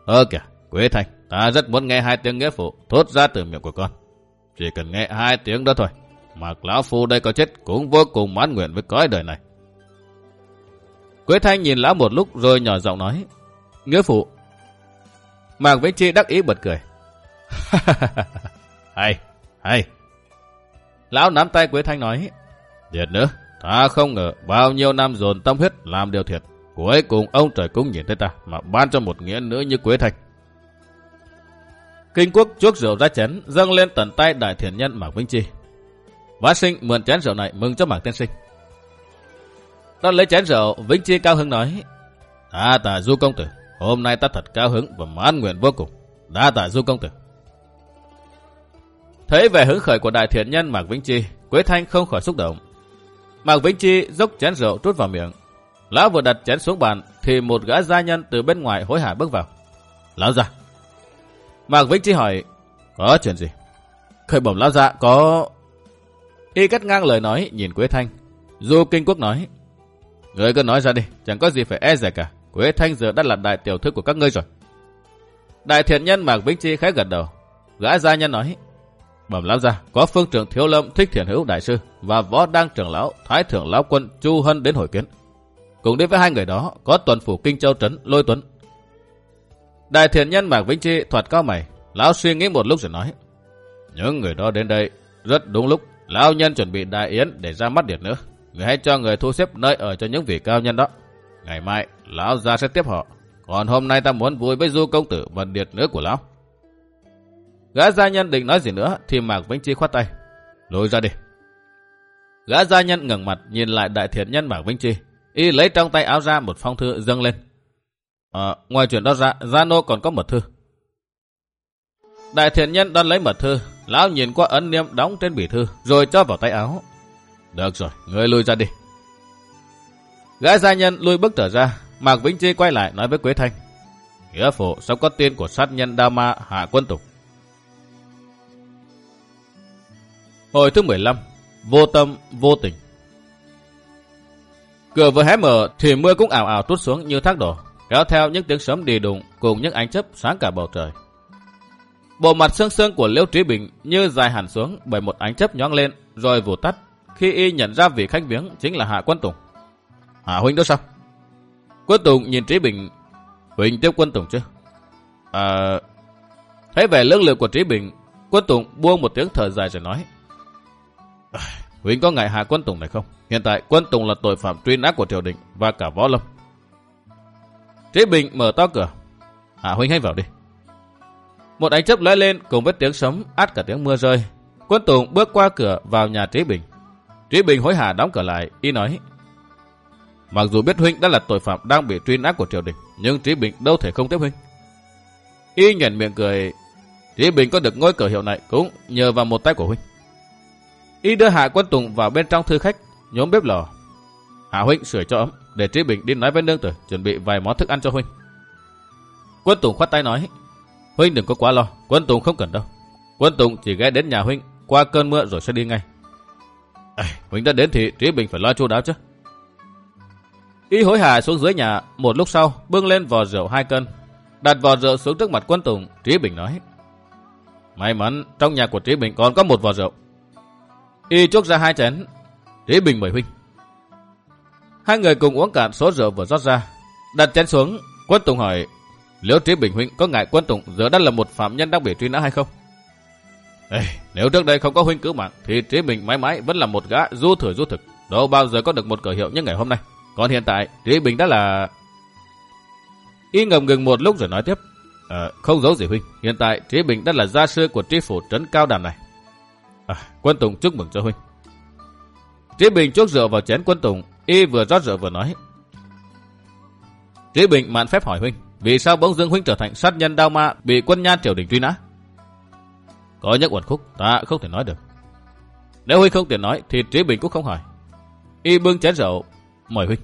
Ơ kìa, Quế Thanh, ta rất muốn nghe hai tiếng nghĩa phụ thốt ra từ miệng của con. Chỉ cần nghe hai tiếng đó thôi. Mạc Lão Phu đây có chết cũng vô cùng mãn nguyện với cõi đời này. Quế Thanh nhìn lão một lúc rồi nhỏ giọng nói. Nghĩa phụ, Mạc Vĩnh Chi đắc ý bật cười. <laughs> hay, hay. Lão nắm tay Quế Thanh nói, Thiệt nữa, ta không ngờ bao nhiêu năm dồn tâm huyết làm điều thiệt. Cuối cùng ông trời cũng nhìn thấy ta mà ban cho một nghĩa nữa như Quế Thanh. Kinh quốc chuốc rượu ra chén, dâng lên tận tay đại thiền nhân Mạc Vĩnh Chi. Vã sinh mượn chén rượu này mừng cho Mạc Tiên Sinh. Đón lấy chén rượu, Vĩnh Chi cao hứng nói, Ta tà du công tử, Hôm nay ta thật cao hứng và mãn nguyện vô cùng. Đa tạ du công tử. Thấy vẻ hứng khởi của đại thiện nhân Mạc Vĩnh Chi, Quế Thanh không khỏi xúc động. Mạc Vĩnh Chi dốc chén rượu trút vào miệng. Lão vừa đặt chén xuống bàn thì một gã gia nhân từ bên ngoài hối hả bước vào. Lão ra. Mạc Vĩnh Chi hỏi, có chuyện gì? Khởi bẩm lão dạ có... Y cắt ngang lời nói nhìn Quế Thanh. Du Kinh Quốc nói, Người cứ nói ra đi, chẳng có gì phải e dè cả. Quế Thanh giờ đã là đại tiểu thư của các ngươi rồi. Đại thiện nhân Mạc Vĩnh Chi khẽ gật đầu. Gã gia nhân nói, Bẩm lão gia, có phương trưởng thiếu lâm thích thiện hữu đại sư và võ đăng trưởng lão thái thượng lão quân Chu Hân đến hội kiến. Cùng đi với hai người đó có tuần phủ Kinh Châu Trấn Lôi Tuấn. Đại thiện nhân Mạc Vĩnh Chi thoạt cao mày, lão suy nghĩ một lúc rồi nói. Những người đó đến đây rất đúng lúc, lão nhân chuẩn bị đại yến để ra mắt điện nữa. Người hãy cho người thu xếp nơi ở cho những vị cao nhân đó. Ngày mai, lão gia sẽ tiếp họ. Còn hôm nay ta muốn vui với du công tử và điệt nữ của lão. Gã gia nhân định nói gì nữa thì Mạc Vĩnh Chi khoát tay. Lùi ra đi. Gã gia nhân ngẩng mặt nhìn lại đại thiện nhân Mạc Vĩnh Chi. Y lấy trong tay áo ra một phong thư dâng lên. À, ngoài chuyện đó ra, Gia Nô còn có một thư. Đại thiện nhân đón lấy mật thư, lão nhìn qua ấn niêm đóng trên bì thư, rồi cho vào tay áo. Được rồi, người lui ra đi. Gã gia nhân lui bước trở ra, Mạc Vĩnh Chi quay lại nói với Quế Thanh. Nghĩa phụ sắp có tiên của sát nhân Đa Ma Hạ Quân Tục. Hồi thứ 15, vô tâm, vô tình. Cửa vừa hé mở thì mưa cũng ảo ảo trút xuống như thác đổ, kéo theo những tiếng sấm đi đùng cùng những ánh chớp sáng cả bầu trời. Bộ mặt sương sương của Liễu Trí Bình như dài hẳn xuống bởi một ánh chớp nhóng lên rồi vụt tắt khi y nhận ra vị khách viếng chính là Hạ Quân Tùng. Hạ Huynh đó sao? Quân Tùng nhìn Trí Bình, Huynh tiếp Quân Tùng chứ? À... Thấy vẻ lương lượng của Trí Bình, Quân Tùng buông một tiếng thở dài rồi nói. <sighs> Huynh có ngại Hạ Quân Tùng này không? Hiện tại Quân Tùng là tội phạm truy nã của triều đình và cả võ lâm. Trí Bình mở to cửa. Hạ Huynh hãy vào đi. Một ánh chớp lóe lên cùng với tiếng sấm át cả tiếng mưa rơi. Quân Tùng bước qua cửa vào nhà Trí Bình. Trí Bình hối hả đóng cửa lại, y nói. Mặc dù biết Huynh đã là tội phạm đang bị truy nã của triều đình, nhưng Trí Bình đâu thể không tiếp Huynh. Y nhận miệng cười, Trí Bình có được ngôi cờ hiệu này cũng nhờ vào một tay của Huynh. Y đưa Hạ Quân Tùng vào bên trong thư khách, nhóm bếp lò. Hạ Huynh sửa cho ấm, để Trí Bình đi nói với nương tử, chuẩn bị vài món thức ăn cho Huynh. Quân Tùng khoát tay nói, Huynh đừng có quá lo, Quân Tùng không cần đâu. Quân Tùng chỉ ghé đến nhà Huynh, qua cơn mưa rồi sẽ đi ngay. À, Huynh đã đến thì Trí Bình phải lo chu đáo chứ. Y hối hả xuống dưới nhà, một lúc sau bưng lên vò rượu hai cân. Đặt vò rượu xuống trước mặt quân Tùng, Trí Bình nói. May mắn trong nhà của Trí Bình còn có một vò rượu. Y chúc ra hai chén, Trí Bình mời Huynh. Hai người cùng uống cạn số rượu vừa rót ra. Đặt chén xuống, quân Tùng hỏi, Liệu Trí Bình Huynh có ngại quân Tùng giờ đã là một phạm nhân đang bị truy nã hay không? Ê, nếu trước đây không có Huynh cứu mạng, thì Trí Bình mãi mãi vẫn là một gã du thử du thực, đâu bao giờ có được một cờ hiệu như ngày hôm nay. Còn hiện tại, Trí Bình đã là... Y ngầm ngừng một lúc rồi nói tiếp. À, không giấu gì Huynh, hiện tại Trí Bình đã là gia sư của tri phủ trấn cao đàm này. À, quân Tùng chúc mừng cho Huynh. Trí Bình chuốc rượu vào chén quân Tùng, y vừa rót rượu vừa nói. Trí Bình mạn phép hỏi Huynh, vì sao bỗng dưng Huynh trở thành sát nhân đao ma bị quân nha triều đình truy nã? Có nhắc uẩn khúc ta không thể nói được. Nếu Huynh không tiện nói thì Trí Bình cũng không hỏi. Y bưng chén rượu, mời Huynh.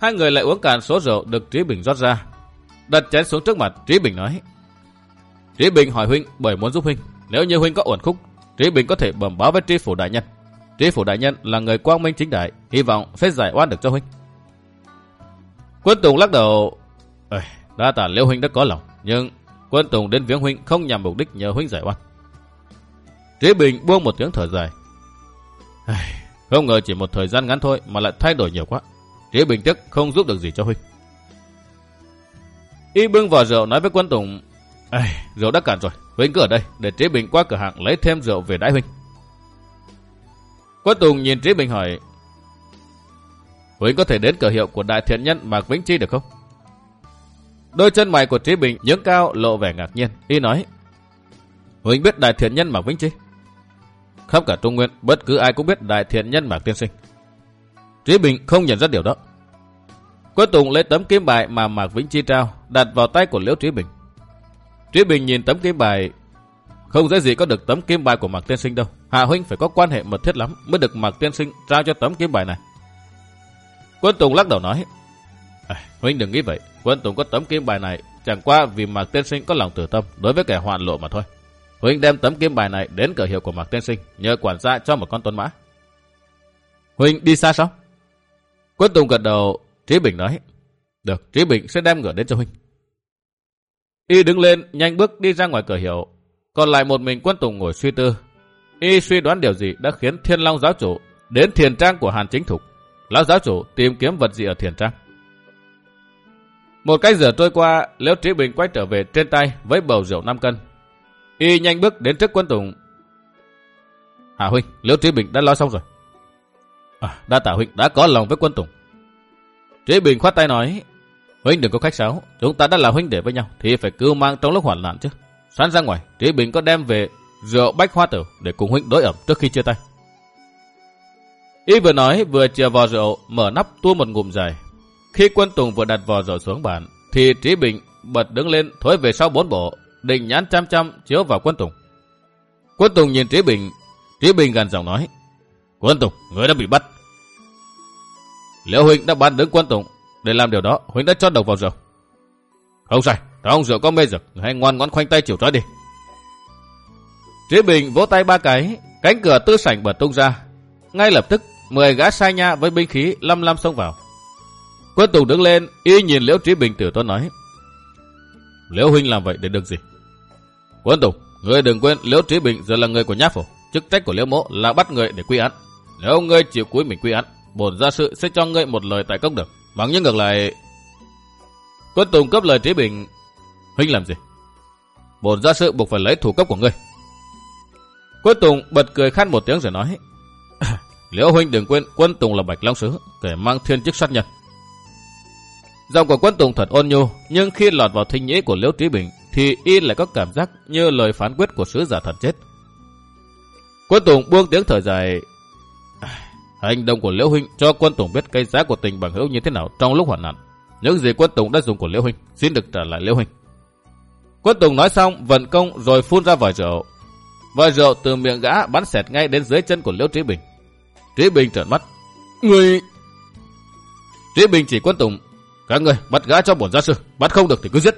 Hai người lại uống cạn số rượu được Trí Bình rót ra. Đặt chén xuống trước mặt, Trí Bình nói. Trí Bình hỏi Huynh bởi muốn giúp Huynh. Nếu như Huynh có uẩn khúc, Trí Bình có thể bẩm báo với Trí Phủ Đại Nhân. Trí Phủ Đại Nhân là người quang minh chính đại, hy vọng sẽ giải oan được cho Huynh. Quân Tùng lắc đầu, đã tả Liêu Huynh đã có lòng, nhưng Quân Tùng đến viếng Huynh không nhằm mục đích nhờ Huynh giải oan. Trí Bình buông một tiếng thở dài. Không ngờ chỉ một thời gian ngắn thôi mà lại thay đổi nhiều quá. Trí Bình tức không giúp được gì cho Huynh. Y bưng vào rượu nói với Quân Tùng, rượu đã cạn rồi, Huynh cứ ở đây để Trí Bình qua cửa hàng lấy thêm rượu về đãi Huynh. Quân Tùng nhìn Trí Bình hỏi, Huynh có thể đến cửa hiệu của đại thiện nhân Mạc Vĩnh Chi được không? Đôi chân mày của Trí Bình nhướng cao lộ vẻ ngạc nhiên. Y nói, Huynh biết đại thiện nhân Mạc Vĩnh Chi? Khắp cả Trung Nguyên, bất cứ ai cũng biết đại thiện nhân Mạc Tiên Sinh. Trí Bình không nhận ra điều đó. Quân Tùng lấy tấm kim bài mà Mạc Vĩnh Chi trao, đặt vào tay của Liễu Trí Bình. Trí Bình nhìn tấm kim bài, không dễ gì có được tấm kim bài của Mạc Tiên Sinh đâu. Hạ Huynh phải có quan hệ mật thiết lắm mới được Mạc Tiên Sinh trao cho tấm kim bài này. Quân Tùng lắc đầu nói, à, Huynh đừng nghĩ vậy, Quân Tùng có tấm kim bài này chẳng qua vì Mạc Tiên Sinh có lòng tử tâm đối với kẻ hoạn lộ mà thôi. Huynh đem tấm kim bài này đến cửa hiệu của Mạc Tiên Sinh, nhờ quản gia cho một con tuấn mã. Huynh đi xa sao? Quân Tùng gật đầu, Trí Bình nói, được, Trí Bình sẽ đem ngựa đến cho Huynh. Y đứng lên, nhanh bước đi ra ngoài cửa hiệu, còn lại một mình Quân Tùng ngồi suy tư. Y suy đoán điều gì đã khiến Thiên Long giáo chủ đến thiền trang của Hàn Chính Thục. Lão giáo chủ tìm kiếm vật gì ở thiền trang. Một cái giờ trôi qua, Liễu Trí Bình quay trở về trên tay với bầu rượu 5 cân. Y nhanh bước đến trước quân Tùng. Hà Huynh, Liễu Trí Bình đã lo xong rồi. À, đa tạ Huynh đã có lòng với quân Tùng. Trí Bình khoát tay nói, Huynh đừng có khách sáo, chúng ta đã là huynh đệ với nhau thì phải cứu mang trong lúc hoạn nạn chứ. Sẵn ra ngoài, Trí Bình có đem về rượu bách hoa tử để cùng huynh đối ẩm trước khi chia tay. Y vừa nói vừa chìa vò rượu, mở nắp tua một ngụm dài. Khi quân Tùng vừa đặt vò rồi xuống bàn, thì Trí Bình bật đứng lên thối về sau bốn bộ, định nhãn chăm chăm chiếu vào quân Tùng. Quân Tùng nhìn Trí Bình, Trí Bình gần giọng nói, Quân Tùng, người đã bị bắt. Liễu Huynh đã bắt đứng quân Tùng, để làm điều đó, Huynh đã cho độc vào rượu. Không sai, trong rượu có mê dược, hãy ngoan ngoãn khoanh tay chịu trói đi. Trí Bình vỗ tay ba cái, cánh cửa tư sảnh bật tung ra. Ngay lập tức, mười gã sai nha với binh khí lâm lâm xông vào. Quân Tùng đứng lên, y nhìn Liễu Trí Bình tử tôn nói. Liễu Huynh làm vậy để được gì? Quân Tùng, ngươi đừng quên Liễu Trí Bình giờ là người của nhát phủ. Chức trách của Liễu Mỗ là bắt người để quy án. Nếu ngươi chịu cúi mình quy án, bổn gia sự sẽ cho ngươi một lời tại công được. Bằng những ngược lại... Quân Tùng cấp lời Trí Bình. Huynh làm gì? Bổn gia sự buộc phải lấy thủ cấp của ngươi. Quân Tùng bật cười khăn một tiếng rồi nói. <coughs> Liễu Huynh đừng quên quân Tùng là Bạch Long Sứ, kẻ mang thiên chức sát nhân. Giọng của quân Tùng thật ôn nhu, nhưng khi lọt vào thinh nhĩ của Liễu Trí Bình, thì y lại có cảm giác như lời phán quyết của sứ giả thần chết. Quân Tùng buông tiếng thở dài. Hành động của Liễu Huynh cho quân Tùng biết cây giá của tình bằng hữu như thế nào trong lúc hoạn nạn. Những gì quân Tùng đã dùng của Liễu Huynh xin được trả lại Liễu Huynh. Quân Tùng nói xong, vận công rồi phun ra vòi rượu. Vòi rượu từ miệng gã bắn xẹt ngay đến dưới chân của Liễu Trí Bình. Trí Bình trợn mắt. Người... Trí Bình chỉ quân Tùng các người bắt gã cho bổn gia sư, bắt không được thì cứ giết.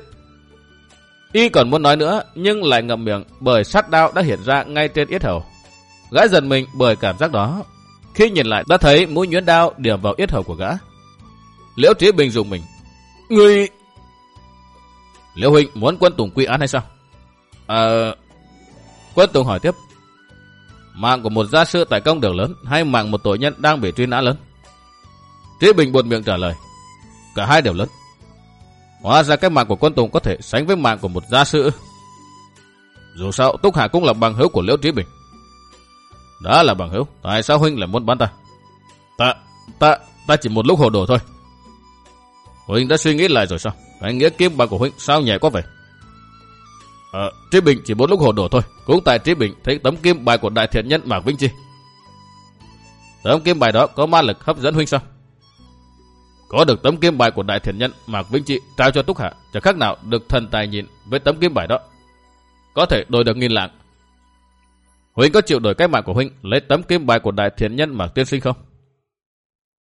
Y còn muốn nói nữa, nhưng lại ngậm miệng bởi sát đao đã hiện ra ngay trên yết hầu. Gã dần mình bởi cảm giác đó. Khi nhìn lại đã thấy mũi nhuyễn đao điểm vào yết hầu của gã. Liễu Trí Bình dùng mình. Người... Liễu Huynh muốn quân Tùng quy án hay sao? À... Quân Tùng hỏi tiếp. Mạng của một gia sư tại công đường lớn hay mạng một tội nhân đang bị truy nã lớn? Trí Bình buồn miệng trả lời. Cả hai đều lớn. Hóa ra cái mạng của quân Tùng có thể sánh với mạng của một gia sư. Dù sao, Túc Hạ cũng là bằng hữu của Liễu Trí Bình. Đó là bằng hữu, tại sao Huynh lại muốn bắn ta? Ta, ta, ta chỉ một lúc hồ đồ thôi. Huynh đã suy nghĩ lại rồi sao? Anh nghĩa kiếm bằng của Huynh sao nhẹ quá vậy? Ờ, Trí Bình chỉ một lúc hồ đồ thôi. Cũng tại Trí Bình thấy tấm kim bài của đại thiện nhân Mạc Vinh Chi. Tấm kim bài đó có ma lực hấp dẫn Huynh sao? Có được tấm kim bài của đại thiền nhân Mạc Vĩnh Trị trao cho Túc Hạ, chẳng khác nào được thần tài nhìn với tấm kim bài đó. Có thể đổi được nghìn lạng. Huynh có chịu đổi cách mạng của Huynh lấy tấm kim bài của đại thiền nhân Mạc Tiên Sinh không?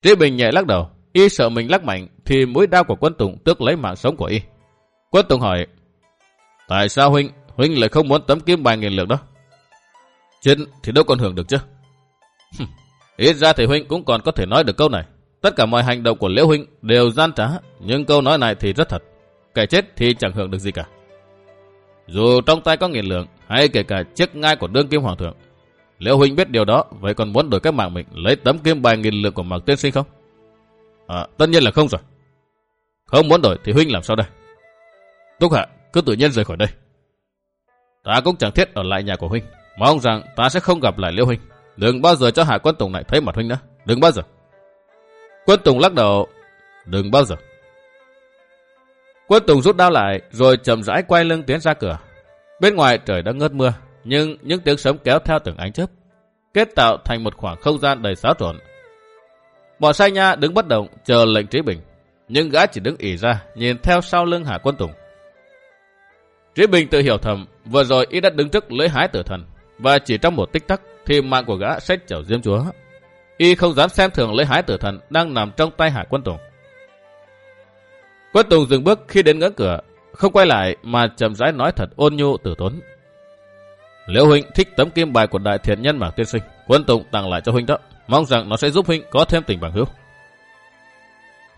Trí Bình nhẹ lắc đầu, y sợ mình lắc mạnh thì mũi đao của quân Tùng tước lấy mạng sống của y. Quân Tùng hỏi, tại sao Huynh, Huynh lại không muốn tấm kim bài nghìn lượng đó? trên thì đâu còn hưởng được chứ? Ít ra thì Huynh cũng còn có thể nói được câu này. Tất cả mọi hành động của Liễu Huynh đều gian trá, nhưng câu nói này thì rất thật. Kẻ chết thì chẳng hưởng được gì cả. Dù trong tay có nghìn lượng, hay kể cả chiếc ngai của đương kim hoàng thượng. Liễu Huynh biết điều đó, vậy còn muốn đổi cách mạng mình lấy tấm kim bài nghìn lượng của Mạc Tiên Sinh không? À, tất nhiên là không rồi. Không muốn đổi thì Huynh làm sao đây? Túc Hạ, cứ tự nhiên rời khỏi đây. Ta cũng chẳng thiết ở lại nhà của Huynh. Mong rằng ta sẽ không gặp lại Liễu Huynh. Đừng bao giờ cho Hạ Quân Tùng này thấy mặt Huynh nữa. Đừng bao giờ. Quân Tùng lắc đầu. Đừng bao giờ. Quân Tùng rút đao lại rồi chậm rãi quay lưng tiến ra cửa. Bên ngoài trời đã ngớt mưa, nhưng những tiếng sấm kéo theo từng ánh chớp, kết tạo thành một khoảng không gian đầy xáo trộn. Bọn sai nha đứng bất động chờ lệnh Trí Bình, nhưng gã chỉ đứng ỉ ra nhìn theo sau lưng Hạ Quân Tùng. Trí Bình tự hiểu thầm, vừa rồi y đã đứng trước lưỡi hái tử thần, và chỉ trong một tích tắc thì mạng của gã sẽ chở diêm chúa. Y không dám xem thường lấy hái tử thần đang nằm trong tay hải Quân Tùng. Quân Tùng dừng bước khi đến ngưỡng cửa, không quay lại mà chậm rãi nói thật ôn nhu tử tốn. Liễu huynh thích tấm kim bài của đại thiện nhân Mạc Tiên Sinh, Quân Tùng tặng lại cho huynh đó, mong rằng nó sẽ giúp huynh có thêm tình bằng hữu.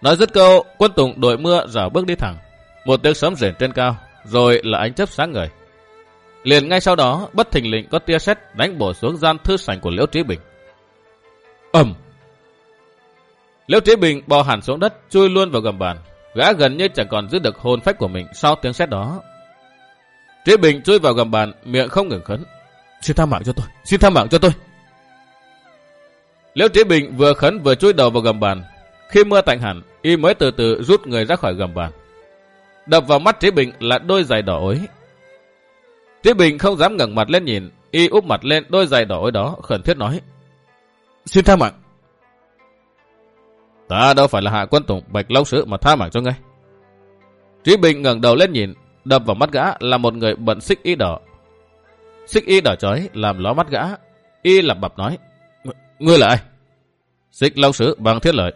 Nói dứt câu, Quân Tùng đội mưa rảo bước đi thẳng, một tiếng sấm rền trên cao, rồi là ánh chớp sáng ngời. Liền ngay sau đó, bất thình lình có tia sét đánh bổ xuống gian thư sảnh của Liễu Trí Bình ầm! Liễu Trí Bình bò hẳn xuống đất, chui luôn vào gầm bàn. Gã gần như chẳng còn giữ được hồn phách của mình sau tiếng sét đó. Trí Bình chui vào gầm bàn, miệng không ngừng khấn. Xin tha mạng cho tôi, xin tha mạng cho tôi. Liễu Trí Bình vừa khấn vừa chui đầu vào gầm bàn. Khi mưa tạnh hẳn, y mới từ từ rút người ra khỏi gầm bàn. Đập vào mắt Trí Bình là đôi giày đỏ ối. Trí Bình không dám ngẩng mặt lên nhìn, y úp mặt lên đôi giày đỏ ối đó, khẩn thiết nói. Xin tha mạng. Ta đâu phải là hạ quân tùng bạch lâu sứ mà tha mạng cho ngươi. Trí Bình ngẩng đầu lên nhìn, đập vào mắt gã là một người bận xích y đỏ. Xích y đỏ chói làm ló mắt gã, y lập bập nói. Ngươi là ai? Xích lâu sứ bằng thiết lợi.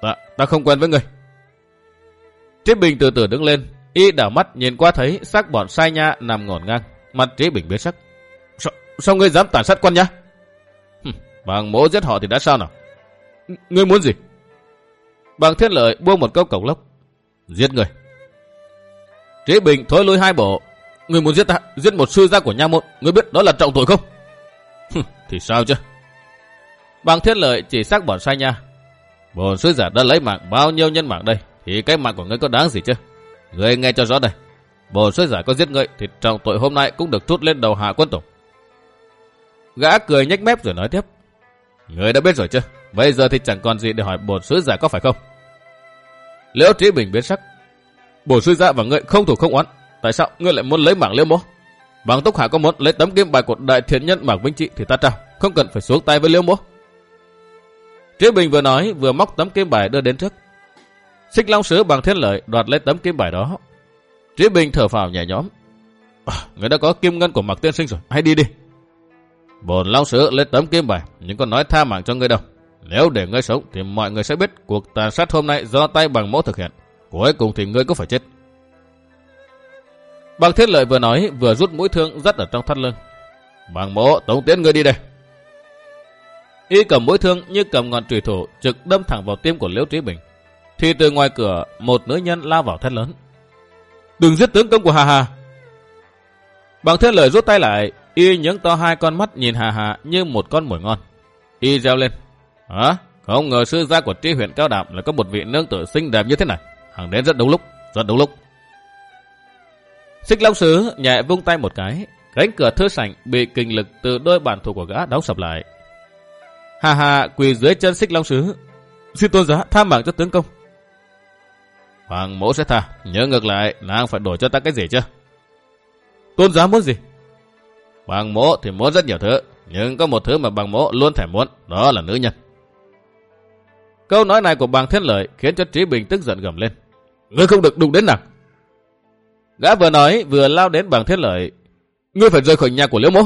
Ta, ta không quen với ngươi. Trí Bình từ từ đứng lên, y đảo mắt nhìn qua thấy xác bọn sai nha nằm ngổn ngang, mặt Trí Bình biến sắc. Sao, sao ngươi dám tàn sát quân nhá? Vâng, Bằng mỗ giết họ thì đã sao nào? Ngươi muốn gì? Bằng thiên lợi buông một câu cổng lốc. Giết người. Trí Bình thối lui hai bộ. Ngươi muốn giết ta, giết một sư gia của nha môn, ngươi biết đó là trọng tội không? thì sao chứ? Bằng thiên lợi chỉ xác bọn sai nha. bọn sư giả đã lấy mạng bao nhiêu nhân mạng đây, thì cái mạng của ngươi có đáng gì chứ? Ngươi nghe cho rõ đây. bọn sư giả có giết ngươi thì trọng tội hôm nay cũng được trút lên đầu hạ quân tổng. Gã cười nhếch mép rồi nói tiếp người đã biết rồi chứ? Bây giờ thì chẳng còn gì để hỏi bổn sứ giả có phải không? Liễu Trí Bình biến sắc. bổn sứ giả và ngươi không thủ không oán. Tại sao ngươi lại muốn lấy mạng liễu mố? Bằng túc hạ có muốn lấy tấm kim bài của đại thiện nhân Mạc Vinh Trị thì ta trao. Không cần phải xuống tay với liễu mố. Trí Bình vừa nói vừa móc tấm kim bài đưa đến trước. Xích Long Sứ bằng thiên lợi đoạt lấy tấm kim bài đó. Trí Bình thở phào nhẹ nhõm. À, người đã có kim ngân của Mạc Tiên Sinh rồi. Hãy đi đi. Bồn Long Sứ lấy tấm kim bài nhưng còn nói tha mạng cho ngươi đâu. Nếu để ngươi sống thì mọi người sẽ biết cuộc tàn sát hôm nay do tay bằng mẫu thực hiện. Cuối cùng thì ngươi cũng phải chết. Bằng thiết lợi vừa nói vừa rút mũi thương rất ở trong thắt lưng. Bằng mẫu tống tiến ngươi đi đây. Y cầm mũi thương như cầm ngọn trùy thủ trực đâm thẳng vào tim của Liễu Trí Bình. Thì từ ngoài cửa một nữ nhân lao vào thét lớn. Đừng giết tướng công của Hà Hà. Bằng thiết lợi rút tay lại, y nhướng to hai con mắt nhìn Hà Hà như một con mồi ngon. Y reo lên. Hả? Không ngờ sư gia của tri huyện Cao Đạm là có một vị nương tử xinh đẹp như thế này. Hằng đến rất đúng lúc, rất đúng lúc. Xích Long Sứ nhẹ vung tay một cái, cánh cửa thư sảnh bị kinh lực từ đôi bản thủ của gã đóng sập lại. Hà hà quỳ dưới chân Xích Long Sứ, xin tôn giá tha mạng cho tướng công. Hoàng mẫu sẽ tha, nhớ ngược lại, nàng phải đổi cho ta cái gì chứ? Tôn giá muốn gì? Bằng mỗ thì muốn rất nhiều thứ, nhưng có một thứ mà bằng mỗ luôn thèm muốn, đó là nữ nhân. Câu nói này của bằng thiên lợi khiến cho Trí Bình tức giận gầm lên. Ngươi không được đụng đến nàng. Gã vừa nói vừa lao đến bằng thiên lợi. Ngươi phải rời khỏi nhà của liễu mỗ.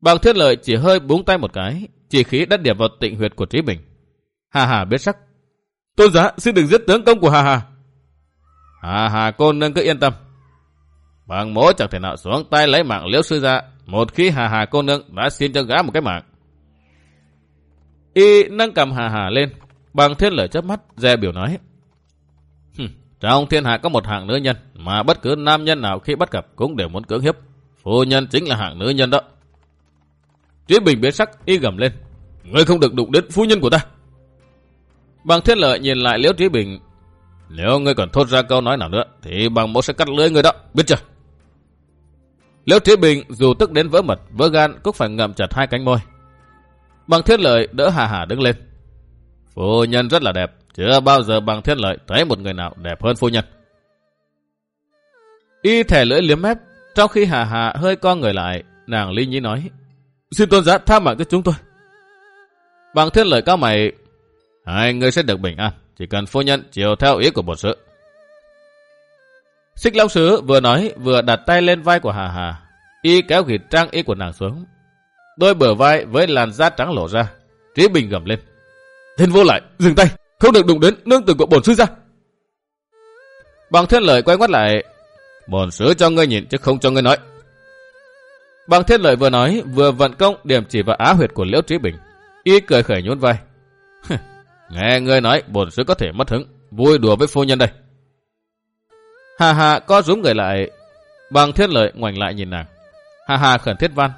Bằng thiên lợi chỉ hơi búng tay một cái, chỉ khí đất điểm vào tịnh huyệt của Trí Bình. Hà hà biết sắc. Tôn giá xin đừng giết tướng công của Hà hà. Hà hà cô nâng cứ yên tâm. Bằng mỗ chẳng thể nào xuống tay lấy mạng liễu sư ra, một khi Hà Hà cô nương đã xin cho gã một cái mạng. Y nâng cầm Hà Hà lên, bằng thiên lời chớp mắt, dè biểu nói. Trong thiên hạ có một hạng nữ nhân, mà bất cứ nam nhân nào khi bắt gặp cũng đều muốn cưỡng hiếp. Phu nhân chính là hạng nữ nhân đó. Trí Bình biến sắc, y gầm lên. Ngươi không được đụng đến phu nhân của ta. Bằng thiên lợi nhìn lại Liễu Trí Bình. Nếu ngươi còn thốt ra câu nói nào nữa, thì bằng mẫu sẽ cắt lưỡi ngươi đó, biết chưa? Liễu Trí Bình dù tức đến vỡ mật, vỡ gan cũng phải ngậm chặt hai cánh môi. Bằng thiết lợi đỡ hà hà đứng lên. Phu nhân rất là đẹp, chưa bao giờ bằng thiết lợi thấy một người nào đẹp hơn phu nhân. Y thẻ lưỡi liếm mép, trong khi hà hà hơi co người lại, nàng Ly Nhi nói, Xin tôn giá tha mạng cho chúng tôi. Bằng thiết lợi cao mày, hai người sẽ được bình an, chỉ cần phu nhân chiều theo ý của bổn sự. Xích Long Sứ vừa nói vừa đặt tay lên vai của Hà Hà. Y kéo gịt trang y của nàng xuống. Đôi bờ vai với làn da trắng lộ ra. Trí Bình gầm lên. thiên vô lại, dừng tay, không được đụng đến nương tử của bổn sư ra. Bằng thiên lợi quay ngoắt lại. Bổn sứ cho ngươi nhìn chứ không cho ngươi nói. Bằng thiên lợi vừa nói, vừa vận công điểm chỉ vào á huyệt của Liễu Trí Bình. Y cười khởi nhún vai. <laughs> Nghe ngươi nói, bổn sứ có thể mất hứng, vui đùa với phu nhân đây. Hà hà có rúm người lại. Bằng thiên lợi ngoảnh lại nhìn nàng. Hà hà khẩn thiết văn.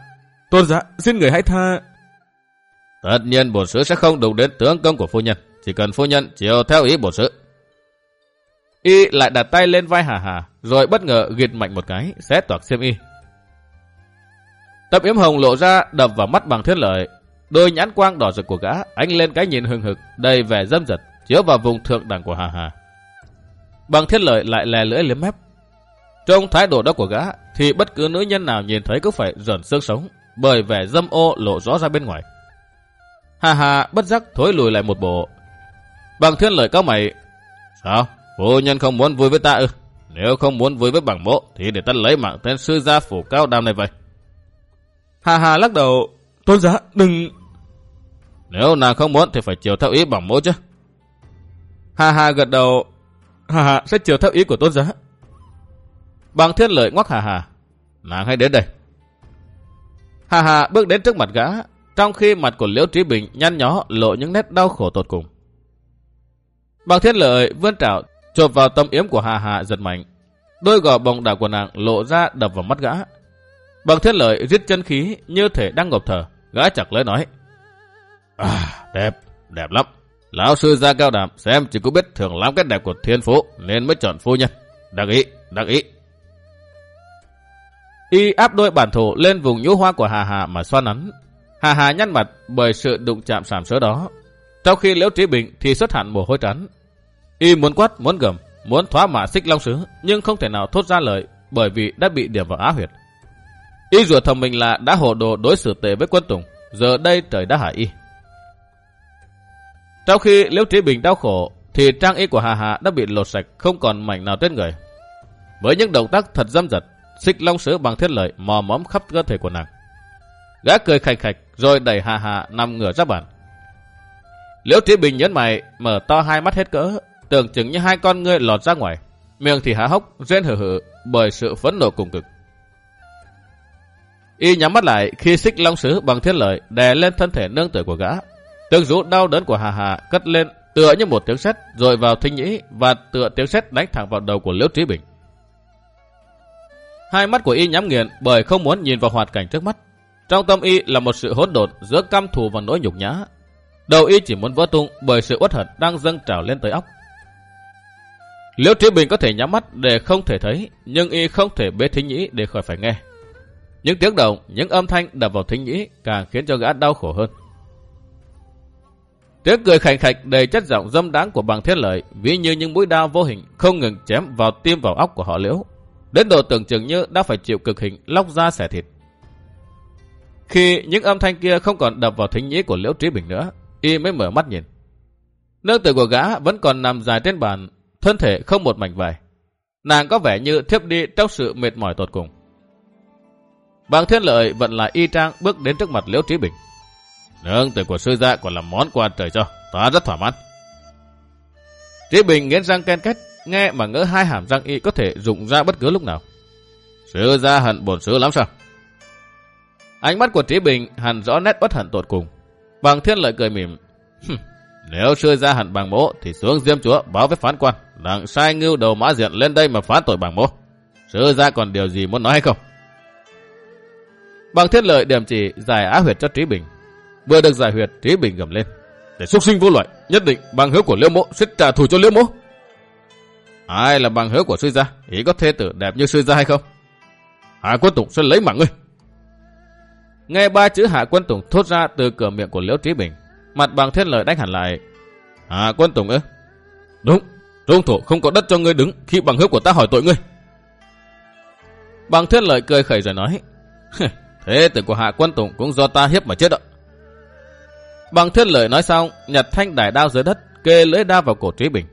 Tôn giả, xin người hãy tha. Tất nhiên bổn sứ sẽ không đụng đến tướng công của phu nhân. Chỉ cần phu nhân chiều theo ý bổn sứ. Y lại đặt tay lên vai Hà Hà, rồi bất ngờ gịt mạnh một cái, xé toạc xiêm y. Tập yếm hồng lộ ra đập vào mắt bằng thiên lợi. Đôi nhãn quang đỏ rực của gã ánh lên cái nhìn hừng hực, đầy vẻ dâm dật, chiếu vào vùng thượng đẳng của Hà Hà. Bằng thiết lợi lại lè lưỡi liếm mép. Trong thái độ đó của gã, thì bất cứ nữ nhân nào nhìn thấy cũng phải rợn xương sống, bởi vẻ dâm ô lộ rõ ra bên ngoài. Hà hà bất giác thối lùi lại một bộ. Bằng thiên lợi cao mày. Sao? Phu nhân không muốn vui với ta ư? Nếu không muốn vui với bằng mộ thì để ta lấy mạng tên sư gia phủ cao đam này vậy. Hà hà lắc đầu. Tôn giá đừng... Nếu nàng không muốn thì phải chiều theo ý bằng mộ chứ. Hà hà gật đầu. Hà hà sẽ chiều theo ý của tôn giá. Bằng thiên lợi ngoắc hà hà. Nàng hãy đến đây. Hà hà bước đến trước mặt gã, trong khi mặt của Liễu Trí Bình nhăn nhó lộ những nét đau khổ tột cùng. Bằng thiên lợi vươn trảo chộp vào tâm yếm của Hà Hà giật mạnh. Đôi gò bồng đảo của nàng lộ ra đập vào mắt gã. Bằng thiên lợi giết chân khí như thể đang ngộp thở. Gã chặt lấy nói. À, đẹp, đẹp lắm. Lão sư ra cao đảm xem chỉ có biết thường lắm cái đẹp của thiên phú nên mới chọn phu nhân. Đặc ý, đặc ý. Y áp đôi bản thủ lên vùng nhũ hoa của Hà Hà mà xoa nắn. Hà Hà nhăn mặt bởi sự đụng chạm sảm sỡ đó. Trong khi Liễu Trí Bình thì xuất hẳn mồ hôi trắng. Y muốn quát, muốn gầm, muốn thoá mạ xích long sứ, nhưng không thể nào thốt ra lời bởi vì đã bị điểm vào á huyệt. Y rủa thầm mình là đã hồ đồ đối xử tệ với quân Tùng, giờ đây trời đã hại Y. Trong khi Liễu Trí Bình đau khổ, thì trang y của Hà Hà đã bị lột sạch không còn mảnh nào trên người. Với những động tác thật dâm dật, xích long sứ bằng thiết lợi mò móm khắp cơ thể của nàng. Gã cười khạch khạch rồi đẩy Hà Hà nằm ngửa ra bàn. Liễu Trí Bình nhấn mày, mở to hai mắt hết cỡ, tưởng chừng như hai con ngươi lọt ra ngoài. Miệng thì há hốc, rên hử hử bởi sự phấn nộ cùng cực. Y nhắm mắt lại khi xích long sứ bằng thiết lợi đè lên thân thể nương tử của gã. Tiếng rú đau đớn của Hà Hà cất lên tựa như một tiếng sét rồi vào thinh nhĩ và tựa tiếng sét đánh thẳng vào đầu của Liễu Trí Bình. Hai mắt của y nhắm nghiền bởi không muốn nhìn vào hoạt cảnh trước mắt. Trong tâm y là một sự hỗn độn giữa căm thù và nỗi nhục nhã. Đầu y chỉ muốn vỡ tung bởi sự uất hận đang dâng trào lên tới óc. Liễu Trí Bình có thể nhắm mắt để không thể thấy, nhưng y không thể bế thính nhĩ để khỏi phải nghe. Những tiếng động, những âm thanh đập vào thính nhĩ càng khiến cho gã đau khổ hơn. Tiếng cười khảnh khạch đầy chất giọng dâm đáng của bằng thiên lợi ví như những mũi đao vô hình không ngừng chém vào tim vào óc của họ liễu. Đến độ tưởng chừng như đã phải chịu cực hình lóc da xẻ thịt. Khi những âm thanh kia không còn đập vào thính nhĩ của liễu trí bình nữa, y mới mở mắt nhìn. Nương tử của gã vẫn còn nằm dài trên bàn, thân thể không một mảnh vải. Nàng có vẻ như thiếp đi trong sự mệt mỏi tột cùng. Bằng thiên lợi vẫn là y trang bước đến trước mặt liễu trí bình. Nương tử của sư gia còn là món quà trời cho, ta rất thỏa mãn. Trí bình nghiến răng ken kết, nghe mà ngỡ hai hàm răng y có thể rụng ra bất cứ lúc nào. Sư gia hận bổn sư lắm sao? Ánh mắt của Trí Bình hẳn rõ nét bất hận tột cùng. Bằng thiên lợi cười mỉm. Nếu sư gia hận bằng bố thì xuống diêm chúa báo với phán quan. Đặng sai ngưu đầu mã diện lên đây mà phán tội bằng bố. Sư gia còn điều gì muốn nói hay không? Bằng thiên lợi điểm chỉ giải á huyệt cho Trí Bình. Vừa được giải huyệt, Trí Bình gầm lên. Để xuất sinh vô loại, nhất định bằng hứa của Liễu Mộ sẽ trả thù cho Liễu Mộ. Ai là bằng hứa của sư gia? Ý có thê tử đẹp như sư gia hay không? Hạ quân tùng sẽ lấy mạng ngươi. Nghe ba chữ Hạ quân tùng thốt ra từ cửa miệng của Liễu Trí Bình. Mặt bằng thiên lợi đánh hẳn lại. Hạ quân tùng ư? Đúng, trung thủ không có đất cho ngươi đứng khi bằng hứa của ta hỏi tội ngươi. Bằng thiên lợi cười khẩy rồi nói. <laughs> Thế tử của Hạ quân tùng cũng do ta hiếp mà chết ạ. Bằng thiên lợi nói xong, nhặt thanh đài đao dưới đất, kê lưỡi đao vào cổ Trí Bình.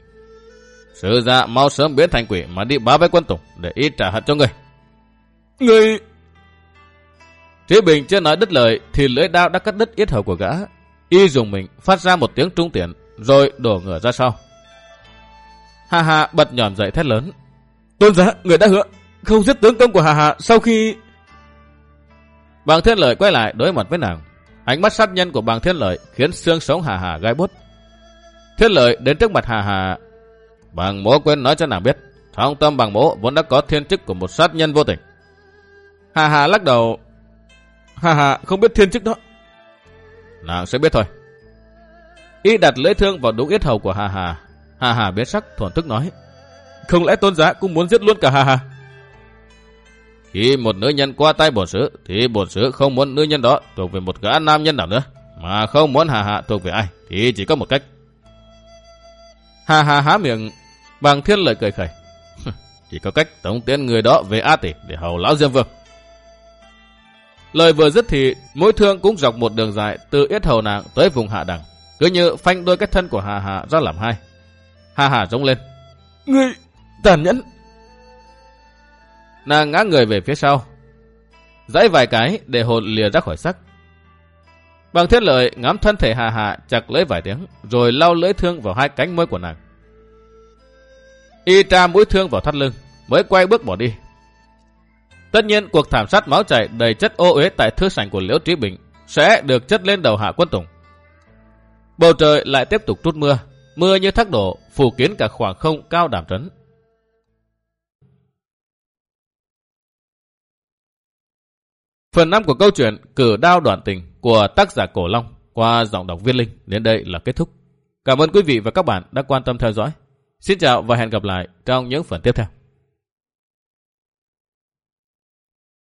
Sư gia mau sớm biến thành quỷ mà đi báo với quân tùng để y trả hận cho người. Người... Trí Bình chưa nói đứt lời thì lưỡi đao đã cắt đứt yết hầu của gã. Y dùng mình phát ra một tiếng trung tiền, rồi đổ ngửa ra sau. Hà Hà bật nhòm dậy thét lớn. Tôn giá, người đã hứa, không giết tướng công của Hà Hà sau khi... Bàng Thiên Lợi quay lại đối mặt với nàng. Ánh mắt sát nhân của bàng Thiên Lợi khiến xương sống Hà Hà gai bút. Thiên Lợi đến trước mặt Hà Hà. Bàng mỗ quên nói cho nàng biết, trong tâm bàng mỗ vốn đã có thiên chức của một sát nhân vô tình. Hà Hà lắc đầu. Hà Hà không biết thiên chức đó. Nàng sẽ biết thôi. Y đặt lưỡi thương vào đúng yết hầu của Hà Hà. Hà Hà biết sắc thuần thức nói. Không lẽ tôn giá cũng muốn giết luôn cả Hà Hà? Khi một nữ nhân qua tay bổn sứ, thì bổn sứ không muốn nữ nhân đó thuộc về một gã nam nhân nào nữa. Mà không muốn Hà Hà thuộc về ai, thì chỉ có một cách. Hà Hà há miệng, bằng thiên lời cười khẩy. <laughs> chỉ có cách tống tiến người đó về A Tỷ để hầu lão Diêm Vương. Lời vừa dứt thì mũi thương cũng dọc một đường dài từ yết hầu nàng tới vùng hạ đẳng. Cứ như phanh đôi cái thân của Hà Hà ra làm hai. Hà Hà rống lên. Ngươi tàn nhẫn. Nàng ngã người về phía sau. Dãy vài cái để hồn lìa ra khỏi sắc. Bằng thiết lợi ngắm thân thể Hà Hà chặt lấy vài tiếng rồi lau lưỡi thương vào hai cánh môi của nàng. Y tra mũi thương vào thắt lưng mới quay bước bỏ đi. Tất nhiên cuộc thảm sát máu chảy đầy chất ô uế tại thư sảnh của Liễu Trí Bình sẽ được chất lên đầu hạ quân tùng. Bầu trời lại tiếp tục trút mưa, mưa như thác đổ phủ kín cả khoảng không cao đảm trấn. Phần 5 của câu chuyện Cử đao đoạn tình của tác giả Cổ Long qua giọng đọc viên linh đến đây là kết thúc. Cảm ơn quý vị và các bạn đã quan tâm theo dõi. Xin chào và hẹn gặp lại trong những phần tiếp theo.